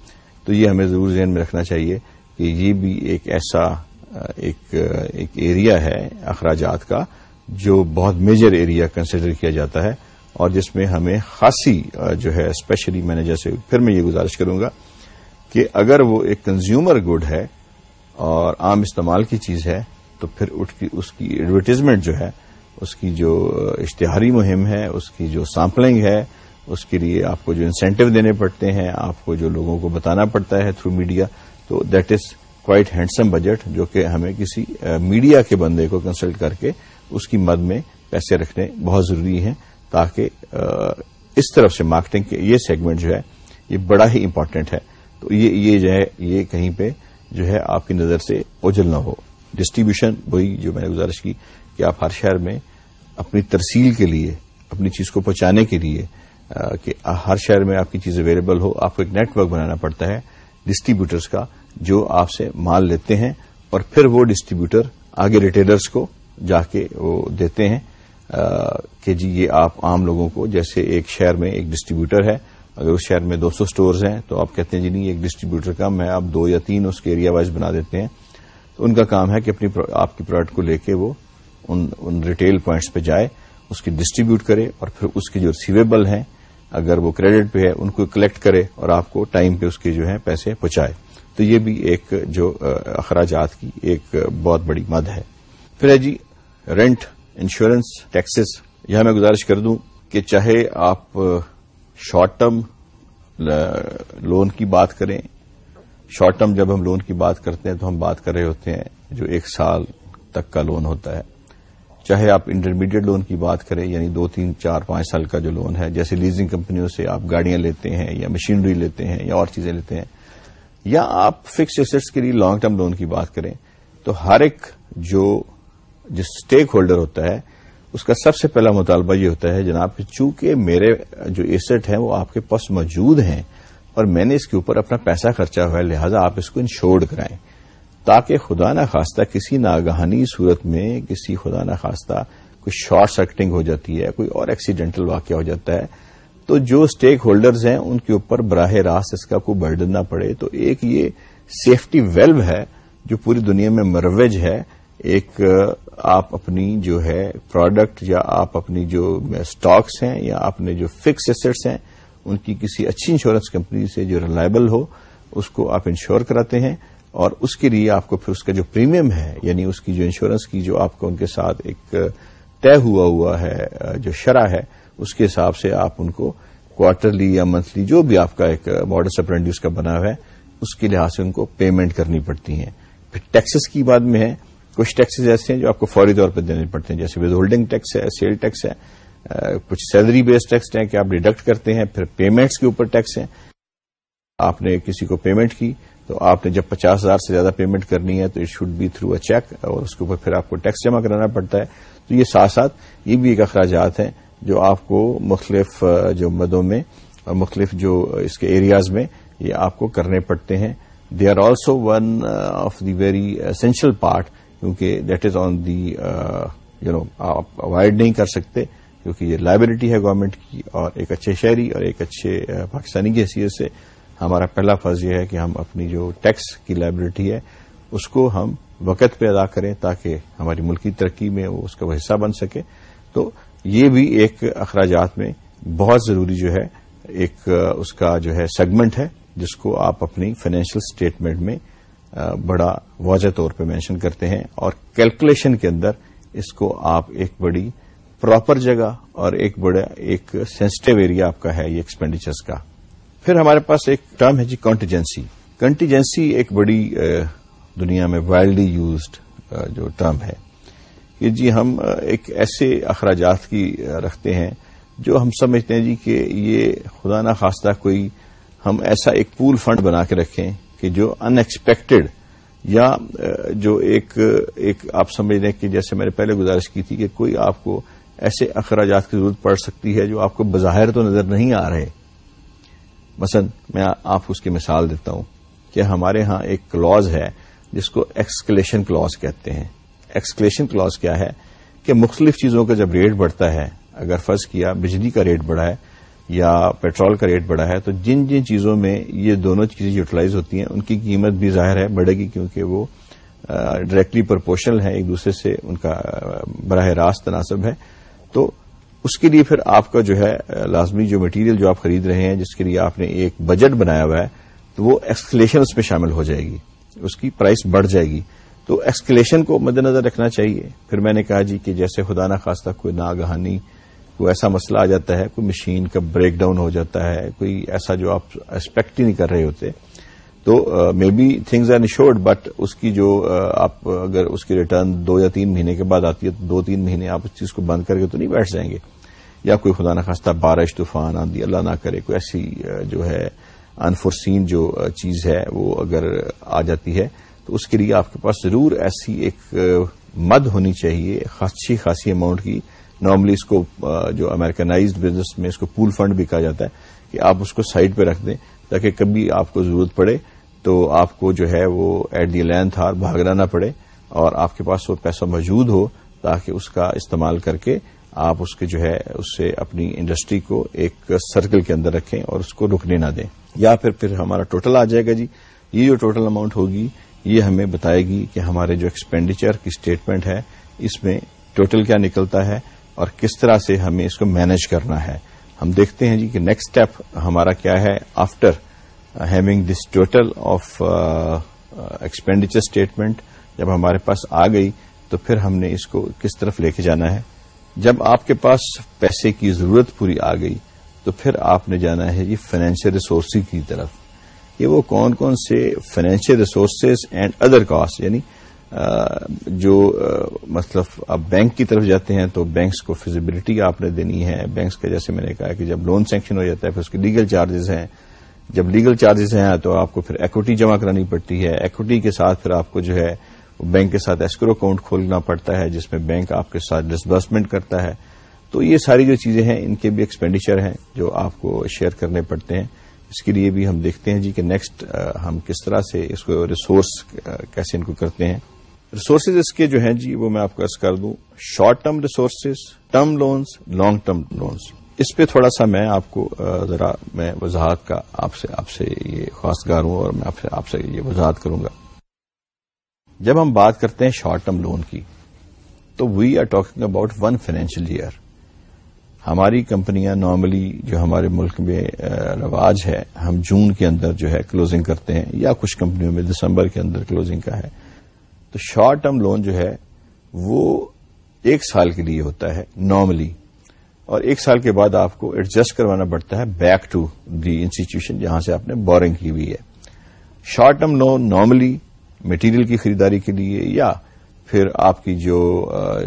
Speaker 1: تو یہ ہمیں ضرور ذہن میں رکھنا چاہیے کہ یہ بھی ایک ایسا ایک ایک ایریا ہے اخراجات کا جو بہت میجر ایریا کنسیڈر کیا جاتا ہے۔ اور جس میں ہمیں خاصی جو ہے اسپیشلی میں نے جیسے پھر میں یہ گزارش کروں گا کہ اگر وہ ایک کنزیومر گڈ ہے اور عام استعمال کی چیز ہے، تو پھر اس کی ایڈورٹیزمنٹ جو ہے، اس کی جو اشتہاری مہم ہے، اس کی جو سیمپلنگ ہے، اس کے لیے آپ کو جو انسینٹو دینے پڑتے ہیں، آپ کو جو لوگوں کو بتانا پڑتا ہے تھرو میڈیا تو that is quite handsome budget جو کہ ہمیں کسی میڈیا کے بندے کو کنسلٹ کر کے اس کی مد میں پیسے رکھنے بہت ضروری ہیں۔ تاکہ اس طرف سے مارکیٹنگ کے، یہ سیگمنٹ جو ہے، یہ بڑا ہی امپارٹینٹ ہے۔ تو یہ جو ہے، یہ کہیں پہ جو ہے، آپ کی نظر سے اوجل نہ ہو۔ ڈسٹریبیوشن وہی جو میں نے گزارش کی کہ آپ ہر شہر میں اپنی ترسیل کے لیے، اپنی چیز کو پہنچانے کے لیے کہ ہر شہر میں آپ کی چیز اویلیبل ہو، آپ کو ایک نیٹ ورک بنانا پڑتا ہے ڈسٹریبیوٹرز کا، جو آپ سے مال لیتے ہیں اور پھر وہ ڈسٹریبیوٹر آگے ریٹیلرز کو جا کے وہ دیتے ہیں۔ کہ جی یہ آپ عام لوگوں کو، جیسے ایک شہر میں ایک ڈسٹریبیوٹر ہے، اگر اس شہر میں دو سو اسٹورز ہیں، تو آپ کہتے ہیں جی نہیں، ایک ڈسٹریبیوٹر کم ہے آپ دو یا تین اس کے ایریا وائز بنا دیتے ہیں۔ تو ان کا کام ہے کہ اپنی آپ کی پروڈکٹ کو لے کے وہ ان ان ریٹیل پوائنٹس پہ جائے، اس کی ڈسٹریبیوٹ کرے، اور پھر اس کے جو ریسیویبل ہیں، اگر وہ کریڈٹ پہ ہے، ان کو کلیکٹ کرے، اور آپ کو ٹائم پہ اس کے جو ہے پیسے پہنچائے۔ تو یہ بھی ایک جو اخراجات کی ایک بہت بڑی مد ہے۔ پھر ہے جی رینٹ انشورنس، ٹیکسز یہاں میں گزارش کر دوں کہ چاہے آپ شارٹ ٹرم لون کی بات کریں۔ شارٹ ٹرم جب ہم لون کی بات کرتے ہیں تو ہم بات کر رہے ہوتے ہیں جو ایک سال تک کا لون ہوتا ہے۔ چاہے آپ انٹرمیڈیٹ لون کی بات کریں یعنی دو، تین، چار، پانچ سال کا جو لون ہے، جیسے لیزنگ کمپنیوں سے آپ گاڑیاں لیتے ہیں یا مشینری لیتے ہیں یا اور چیزیں لیتے ہیں، یا آپ فکس ایسٹس کے لیے لانگ ٹرم لون کی بات کریں، تو ہر ایک جو جس اسٹیک ہولڈر ہوتا ہے، اس کا سب سے پہلا مطالبہ یہ ہوتا ہے، جناب، کہ چونکہ میرے جو ایسٹ ہیں، وہ آپ کے پاس موجود ہیں اور میں نے اس کے اوپر اپنا پیسہ خرچہ ہوا ہے، لہذا آپ اس کو انشورڈ کرائیں۔ تاکہ خدا نہ خواستہ کسی ناگہانی صورت میں کسی خدا نہ خواستہ کوئی شارٹ سرکٹنگ ہو جاتی ہے، کوئی اور ایکسیڈینٹل واقعہ ہو جاتا ہے، تو جو اسٹیک ہولڈرز ہیں، ان کے اوپر براہ راست اس کا کوئی برڈن نہ پڑے۔ تو ایک یہ سیفٹی ویلو ہے، جو پوری دنیا میں مروج ہے ایک، آپ اپنی جو ہے پروڈکٹ یا آپ اپنی جو اسٹاکس ہیں یا اپنے جو فکس ایسٹس ہیں، ان کی کسی اچھی انشورنس کمپنی سے جو ریلائبل ہو، اس کو آپ انشور کراتے ہیں اور اس کے لیے آپ کو پھر اس کا جو پریمیم ہے یعنی اس کی جو انشورنس کی جو آپ کو ان کے ساتھ ایک طے ہوا ہوا ہے، جو شرح ہے، اس کے حساب سے آپ ان کو کوارٹرلی یا منتھلی جو بھی آپ کا ایک ماڈل سپرنڈیوس کا بنا ہوا ہے، اس کے لحاظ سے ان کو پیمنٹ کرنی پڑتی ہیں۔ پھر ٹیکسز کی بات میں ہے کچھ ٹیکسز ایسے ہیں جو آپ کو فوری طور پہ دینے پڑتے ہیں، جیسے ود ہولڈنگ ٹیکس ہے سیل ٹیکس ہے کچھ سیلری بیسڈ ٹیکس ہیں کہ آپ ڈیڈکٹ کرتے ہیں، پھر پیمنٹس کے اوپر ٹیکس ہیں۔ آپ نے کسی کو پیمنٹ کی تو آپ نے جب پچاس ہزار سے زیادہ پیمنٹ کرنی ہے تو it should be through a cheque اور اس کے اوپر پھر آپ کو ٹیکس جمع کرانا پڑتا ہے۔ تو یہ ساتھ ساتھ یہ بھی ایک اخراجات ہیں جو آپ کو مختلف جو مدوں میں اور مختلف جو اس کے ایریاز میں یہ آپ کو کرنے پڑتے ہیں۔ They are also one of the very essential part کیونکہ that is on the you know آپ اوائڈ نہیں کر سکتے کیونکہ یہ لائبلٹی ہے گورنمنٹ کی اور ایک اچھے شہری اور ایک اچھے uh, پاکستانی کی حیثیت سے ہمارا پہلا فرض یہ ہے کہ ہم اپنی جو ٹیکس کی لائبلٹی ہے اس کو ہم وقت پہ ادا کریں تاکہ ہماری ملکی ترقی میں وہ اس کا وہ حصہ بن سکے۔ تو یہ بھی ایک اخراجات میں بہت ضروری جو ہے ایک uh, اس کا جو ہے سیگمنٹ ہے جس کو آپ اپنی فائنینشیل اسٹیٹمنٹ میں بڑا واضح طور پہ مینشن کرتے ہیں اور کیلکولیشن کے اندر اس کو آپ ایک بڑی پراپر جگہ اور ایک بڑا، ایک سینسٹو ایریا آپ کا ہے یہ ایکسپینڈیچرس کا۔ پھر ہمارے پاس ایک ٹرم ہے جی کانٹیجنسی کنٹیجنسی ایک بڑی دنیا میں وائلڈلی یوزڈ جو ٹرم ہے۔ کہ جی ہم ایک ایسے اخراجات کی رکھتے ہیں جو ہم سمجھتے ہیں جی کہ یہ خدا نہ خواستہ کوئی ہم ایسا ایک پول فنڈ بنا کے رکھیں کہ جو ان ایکسپیکٹڈ یا جو ایک ایک آپ سمجھ لیں کہ جیسے میں نے پہلے گزارش کی تھی کہ کوئی آپ کو ایسے اخراجات کی ضرورت پڑ سکتی ہے جو آپ کو بظاہر تو نظر نہیں آ رہے۔ مثلا میں آپ اس کی مثال دیتا ہوں کہ ہمارے ہاں ایک کلوز ہے جس کو ایکسکلیشن کلوز کہتے ہیں۔ ایکسکلیشن کلوز کیا ہے کہ مختلف چیزوں کا جب ریٹ بڑھتا ہے، اگر فرض کیا بجلی کا ریٹ بڑھا ہے یا پیٹرول کا ریٹ بڑھا ہے، تو جن جن چیزوں میں یہ دونوں چیزیں یوٹیلائز ہوتی ہیں، ان کی قیمت بھی ظاہر ہے، بڑھے گی کیونکہ وہ ڈائریکٹلی پرپورشنل ہے ایک دوسرے سے ان کا براہ راست تناسب ہے۔ تو اس کے لیے پھر آپ کا جو ہے لازمی جو مٹیریل جو آپ خرید رہے ہیں، جس کے لیے آپ نے ایک بجٹ بنایا ہوا ہے، تو وہ ایکسکلیشن اس میں شامل ہو جائے گی۔ اس کی پرائس بڑھ جائے گی۔ تو ایکسکلیشن کو مد نظر رکھنا چاہیے۔ پھر میں نے کہا جی کہ جیسے خدا نہ خواستہ کوئی ناگہانی کوئی ایسا مسئلہ آ جاتا ہے، کوئی مشین کا بریک ڈاؤن ہو جاتا ہے، کوئی ایسا جو آپ ایکسپیکٹ ہی نہیں کر رہے ہوتے۔ تو may be things are insured but اس کی جو آپ اگر اس کی ریٹرن دو یا تین مہینے کے بعد آتی ہے، تو دو تین مہینے آپ اس چیز کو بند کر کے تو نہیں بیٹھ جائیں گے۔ یا کوئی خدا نخواستہ بارش، طوفان آندھی، اللہ نہ کرے، کوئی ایسی جو ہے انفورسین جو چیز ہے، وہ اگر آ جاتی ہے، تو اس کے لیے آپ کے پاس ضرور ایسی ایک مد ہونی چاہیے اچھی خاصی اماؤنٹ کی نارملی اس کو جو امیرکنائزڈ بزنس میں اس کو پول فنڈ بھی کہا جاتا ہے کہ آپ اس کو سائڈ پہ رکھ دیں تاکہ کبھی آپ کو ضرورت پڑے تو آپ کو جو ہے وہ ایٹ دی لینتھ ہار بھاگنا نہ پڑے اور آپ کے پاس وہ پیسہ موجود ہو تاکہ اس کا استعمال کر کے آپ اس کے جو ہے اس سے اپنی انڈسٹری کو ایک سرکل کے اندر رکھیں اور اس کو رکنے نہ دیں۔ یا پھر پھر ہمارا ٹوٹل آ جائے گا جی۔ یہ جو ٹوٹل اماؤنٹ ہوگی، یہ ہمیں بتائے گی کہ ہمارے جو ایکسپینڈیچر کی اسٹیٹمنٹ ہے، اس میں ٹوٹل کیا نکلتا ہے اور کس طرح سے ہمیں اس کو مینج کرنا ہے۔ ہم دیکھتے ہیں جی کہ نیکسٹ اسٹیپ ہمارا کیا ہے after having this total of expenditure statement جب ہمارے پاس آ گئی تو پھر ہم نے اس کو کس طرف لے کے جانا ہے۔ جب آپ کے پاس پیسے کی ضرورت پوری آ گئی تو پھر آپ نے جانا ہے جی فائنینشیل ریسورسز کی طرف۔ یہ وہ کون کون سے financial resources and other cost یعنی جو مطلب آپ بینک کی طرف جاتے ہیں تو بینکس کو فیزیبلٹی آپ نے دینی ہے۔ بینکس کا جیسے میں نے کہا کہ جب لون سینکشن ہو جاتا ہے پھر اس کے لیگل چارجز ہیں۔ جب لیگل چارجز ہیں تو آپ کو پھر ایکوٹی جمع کرانی پڑتی ہے۔ ایکوٹی کے ساتھ پھر آپ کو جو ہے بینک کے ساتھ ایسکرو اکاؤنٹ کھولنا پڑتا ہے، جس میں بینک آپ کے ساتھ ڈسبرسمنٹ کرتا ہے۔ تو یہ ساری جو چیزیں ہیں، ان کے بھی ایکسپینڈیچر ہیں جو آپ کو شیئر کرنے پڑتے ہیں۔ اس کے لیے بھی ہم دیکھتے ہیں جی کہ نیکسٹ ہم کس طرح سے اس کو ریسورس کیسے ان کو کرتے ہیں۔ ریسورسز اس کے جو ہیں جی وہ میں آپ کو ارض کر دوں۔ Short term resources term loans long term loans اس پہ تھوڑا سا میں آپ کو ذرا میں وضاحت کا آپ سے آپ سے یہ خواستگار ہوں اور میں آپ سے آپ سے یہ وضاحت کروں گا۔ جب ہم بات کرتے ہیں شارٹ ٹرم لون کی، تو we are talking about one financial year ہماری کمپنیاں نارملی جو ہمارے ملک میں رواج ہے، ہم جون کے اندر جو ہے کلوزنگ کرتے ہیں یا کچھ کمپنیوں میں دسمبر کے اندر کلوزنگ کا ہے۔ تو شارٹ ٹرم لون جو ہے وہ ایک سال کے لیے ہوتا ہے نارملی اور ایک سال کے بعد آپ کو ایڈجسٹ کروانا پڑتا ہے بیک ٹو دی انسٹیٹیوشن جہاں سے آپ نے بورنگ کی ہوئی ہے. Short term loan normally material کی خریداری کے لیے یا پھر آپ کی جو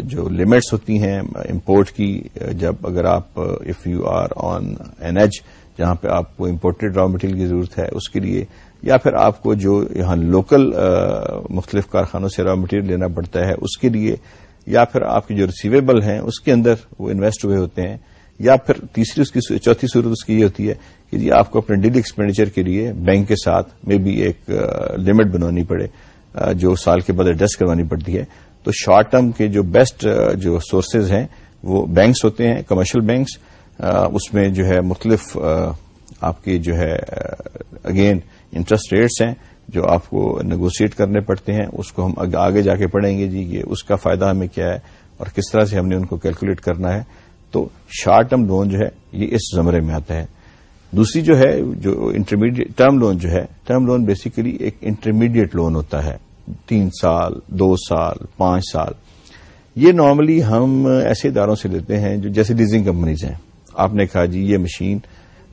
Speaker 1: جو لمٹس ہوتی ہیں امپورٹ کی جب اگر آپ if you are on N H جہاں پہ آپ کو امپورٹڈ را مٹیریل کی ضرورت ہے، اس کے لیے یا پھر آپ کو جو یہاں لوکل مختلف کارخانوں سے را مٹیریل لینا پڑتا ہے، اس کے لیے، یا پھر آپ کے جو ریسیویبل ہیں، اس کے اندر وہ انویسٹ ہوئے ہوتے ہیں، یا پھر تیسری اس کی چوتھی صورت اس کی یہ ہوتی ہے کہ جی آپ کو اپنے ڈیلی ایکسپینڈیچر کے لیے بینک کے ساتھ میں بھی ایک لمٹ بنوانی پڑے جو سال کے بعد ایڈجسٹ کروانی پڑتی ہے۔ تو شارٹ ٹرم کے جو بیسٹ جو سورسز ہیں، وہ بینکس ہوتے ہیں کمرشل بینکس اس میں جو ہے مختلف آپ کی جو ہے اگین انٹرسٹ ریٹس ہیں جو آپ کو نیگوشیٹ کرنے پڑتے ہیں، اس کو ہم آگے جا کے پڑھیں گے جی کہ اس کا فائدہ ہمیں کیا ہے اور کس طرح سے ہم نے ان کو کیلکولیٹ کرنا ہے۔ تو شارٹ ٹرم لون جو ہے، یہ اس زمرے میں آتا ہے۔ دوسری جو ہے، جو انٹرمیڈیٹ ٹرم لون جو ہے ٹرم لون بیسیکلی ایک انٹرمیڈیٹ لون ہوتا ہے۔ تین سال، دو سال، پانچ سال۔ یہ نارملی ہم ایسے اداروں سے لیتے ہیں جو جیسے لیزنگ کمپنیز ہیں۔ آپ نے کہا جی یہ مشین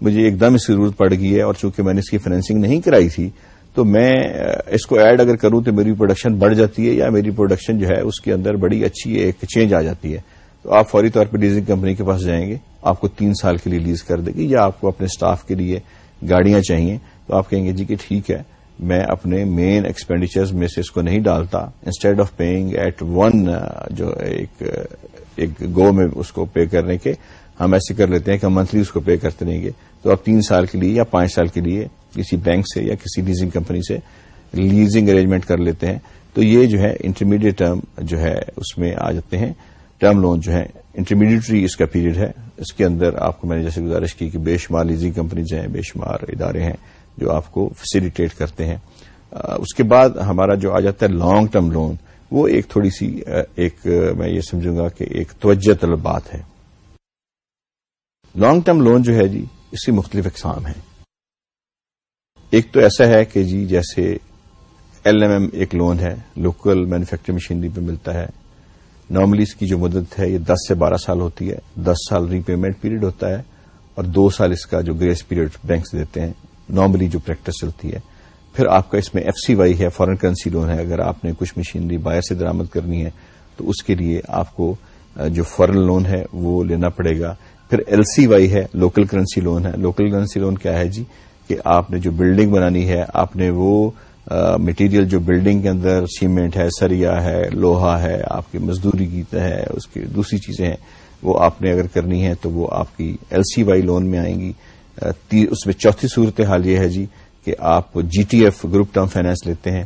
Speaker 1: مجھے ایک دم اس کی ضرورت پڑ گئی ہے اور چونکہ میں نے اس کی فائنینسنگ نہیں کرائی تھی، تو میں اس کو ایڈ اگر کروں تو میری پروڈکشن بڑھ جاتی ہے یا میری پروڈکشن جو ہے اس کے اندر بڑی اچھی ایک چینج آ جاتی ہے۔ تو آپ فوری طور پہ لیزنگ کمپنی کے پاس جائیں گے، آپ کو تین سال کے لیے لیز کر دے گی یا آپ کو اپنے اسٹاف کے لیے گاڑیاں چاہیے۔ تو آپ کہیں گے جی کہ ٹھیک ہے، میں اپنے مین ایکسپینڈیچرز میں سے اس کو نہیں ڈالتا۔ Instead of paying at one جو ایک ایک گو میں اس کو پے کرنے کے، ہم ایسے کر لیتے ہیں کہ ہم منتھلی اس کو پے کرتے رہیں گے۔ تو آپ تین سال کے لیے یا پانچ سال کے لیے کسی بینک سے یا کسی لیزنگ کمپنی سے لیزنگ ارینجمنٹ کر لیتے ہیں۔ تو یہ جو ہے انٹرمیڈیٹ ٹرم جو ہے اس میں آ جاتے ہیں۔ ٹرم لون جو ہے انٹرمیڈیٹری اس کا پیریڈ ہے۔ اس کے اندر آپ کو میں نے جیسے گزارش کی کہ بے شمار لیزنگ کمپنیز ہیں، بے شمار ادارے ہیں جو آپ کو فیسیلیٹیٹ کرتے ہیں۔ اس کے بعد ہمارا جو آ جاتا ہے لانگ ٹرم لون وہ ایک تھوڑی سی ایک میں یہ سمجھوں گا کہ ایک توجہ طلب بات ہے۔ لانگ ٹرم لون جو ہے جی اس کی مختلف اقسام ہیں۔ ایک تو ایسا ہے کہ جی جیسے ایل ایم ایم ایک لون ہے، لوکل مینوفیکچر مشینری پہ ملتا ہے۔ نارملی اس کی جو مدت ہے، یہ دس سے بارہ سال ہوتی ہے۔ دس سال ری پیمنٹ پیریڈ ہوتا ہے اور دو سال اس کا جو گریس پیریڈ بینکس دیتے ہیں، نارملی جو پریکٹس چلتی ہے۔ پھر آپ کا اس میں ایف سی وائی ہے فورن کرنسی لون ہے۔ اگر آپ نے کچھ مشینری باہر سے درامد کرنی ہے، تو اس کے لیے آپ کو جو فورن لون ہے، وہ لینا پڑے گا۔ پھر ایل سی وائی ہے لوکل کرنسی لون ہے۔ لوکل کرنسی لون کیا ہے جی؟ کہ آپ نے جو بلڈنگ بنانی ہے، آپ نے وہ مٹیریل جو بلڈنگ کے اندر سیمنٹ ہے، سریا ہے، لوہا ہے، آپ کی مزدوری کی ہے، اس کی دوسری چیزیں ہیں، وہ آپ نے اگر کرنی ہے تو وہ آپ کی ایل سی وائی لون میں آئیں گی۔ اس میں چوتھی صورتحال یہ ہے جی کہ آپ G T F group term finance لیتے ہیں۔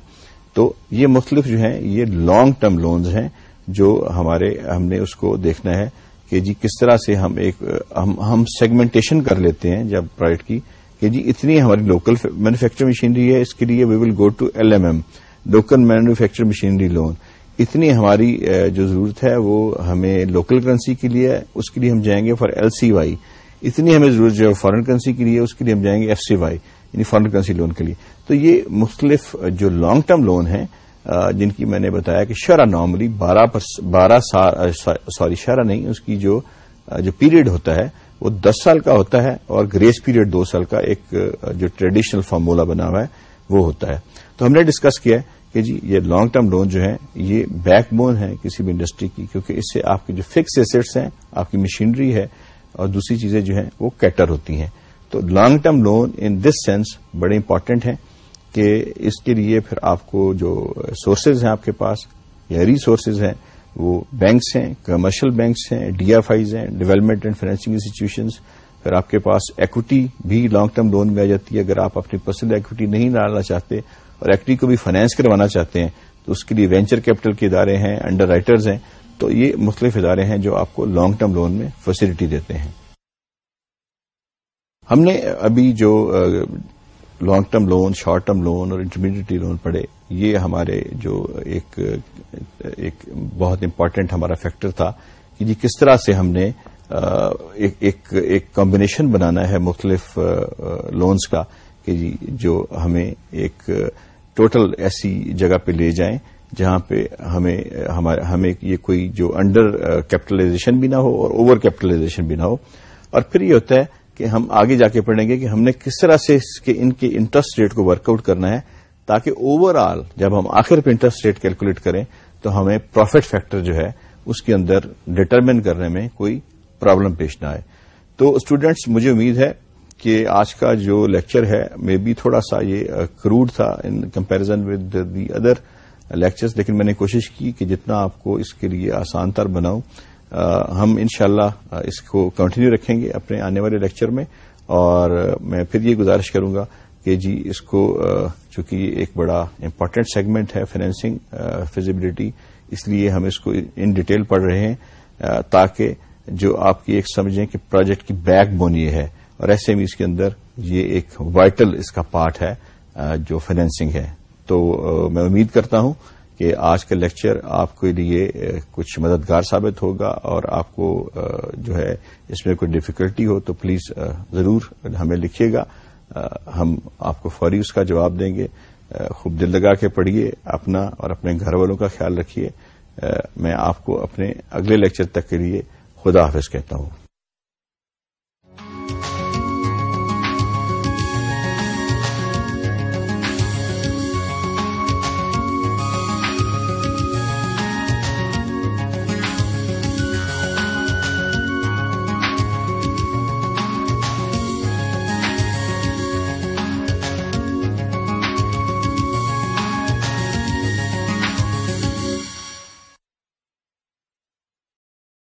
Speaker 1: تو یہ مختلف جو ہیں، یہ لانگ ٹرم لونز ہیں جو ہمارے، ہم نے اس کو دیکھنا ہے۔ کہ جی کس طرح سے ہم ایک، ہم سیگمنٹیشن کر لیتے ہیں جب پروجیکٹ کی، کہ جی اتنی ہماری لوکل مینوفیکچر مشینری ہے، اس کے لیے we will go to L M M local manufacture machinery loan اتنی ہماری جو ضرورت ہے وہ ہمیں لوکل کرنسی کے لیے، اس کے لیے ہم جائیں گے فار ایل سی وائی اتنی ہمیں ضرورت جو ہے فارن کرنسی کے لیے، اس کے لیے ہم جائیں گے ایف سی وائی یعنی فارن کرنسی لون کے لیے. تو یہ مختلف جو لانگ ٹرم لون ہیں جن کی میں نے بتایا کہ شرح نارملی بارہ سوری شرح نہیں، اس کی جو پیریڈ ہوتا ہے، وہ دس سال کا ہوتا ہے اور گریس پیریڈ دو سال کا ایک جو ٹریڈیشنل فارمولا بنا ہوا ہے، وہ ہوتا ہے۔ تو ہم نے ڈسکس کیا کہ جی یہ لانگ ٹرم لون جو ہے یہ بیک بون ہے کسی بھی انڈسٹری کی، کیونکہ اس سے آپ کے جو فکس ایسٹس ہیں، آپ کی مشینری ہے اور دوسری چیزیں جو ہیں، وہ کیٹر ہوتی ہیں۔ تو long term loan in this sense بڑے امپارٹینٹ ہیں۔ کہ اس کے لیے پھر آپ کو جو سورسز ہیں آپ کے پاس یا ریسورسز ہیں، وہ بینکس ہیں کمرشل بینکس ہیں ڈی ایف آئیز ہیں ڈیولپمنٹ اینڈ فائنینسنگ انسٹیٹیوشنز پھر آپ کے پاس ایکوٹی بھی لانگ ٹرم لون میں آ جاتی ہے۔ اگر آپ اپنی پرسنل ایکوٹی نہیں ڈالنا چاہتے اور ایکوٹی کو بھی فائنینس کروانا چاہتے ہیں، تو اس کے لیے وینچر کیپٹل کے ادارے ہیں انڈر رائٹرز ہیں۔ تو یہ مختلف ادارے ہیں جو آپ کو لانگ ٹرم لون میں فیسلٹی دیتے ہیں۔ ہم نے ابھی جو long term loan short term loan اور انٹرمیڈیٹری لون پڑے یہ ہمارے جو ایک ایک بہت امپارٹینٹ ہمارا فیکٹر تھا کہ جی کس طرح سے ہم نے ایک ایک کمبینیشن بنانا ہے مختلف لونز کا کہ جی جو ہمیں ایک ٹوٹل ایسی جگہ پہ لے جائیں جہاں پہ ہمیں ہمیں یہ کوئی جو انڈر کیپٹلائزیشن بھی نہ ہو اور اوور کیپٹلائزیشن بھی نہ ہو اور پھر یہ ہوتا ہے کہ ہم آگے جا کے پڑھیں گے کہ ہم نے کس طرح سے ان کے انٹرسٹ ریٹ کو ورک آؤٹ کرنا ہے تاکہ اوور آل جب ہم آخر پہ انٹرسٹ ریٹ کیلکولیٹ کریں تو ہمیں پروفٹ فیکٹر جو ہے اس کے اندر ڈٹرمن کرنے میں کوئی پرابلم پیش نہ آئے۔ تو اسٹوڈینٹس مجھے امید ہے کہ آج کا جو لیکچر ہے مے بی تھوڑا سا یہ کروڈ تھا in comparison with the other lectures لیکن میں نے کوشش کی کہ جتنا آپ کو اس کے لیے آسان تر بناؤں۔ ہم انشاءاللہ اس کو کنٹینیو رکھیں گے اپنے آنے والے لیکچر میں اور میں پھر یہ گزارش کروں گا کہ جی اس کو چونکہ یہ ایک بڑا امپارٹینٹ سیگمنٹ ہے فائنینسنگ فیزیبلٹی اس لیے ہم اس کو ان ڈیٹیل پڑھ رہے ہیں تاکہ جو آپ کی ایک سمجھیں کہ پروجیکٹ کی بیک بون یہ ہے اور ایس ایم ایز کے اندر یہ ایک وائٹل اس کا پارٹ ہے جو فائنینسنگ ہے۔ تو میں امید کرتا ہوں کہ آج کا لیکچر آپ کے لیے کچھ مددگار ثابت ہوگا اور آپ کو جو ہے، اس میں کوئی ڈفیکلٹی ہو تو پلیز ضرور ہمیں لکھیے گا۔ ہم آپ کو فوری اس کا جواب دیں گے۔ خوب دل لگا کے پڑھیے اپنا اور اپنے گھر والوں کا خیال رکھیے۔ میں آپ کو اپنے اگلے لیکچر تک کے لیے خدا حافظ کہتا ہوں۔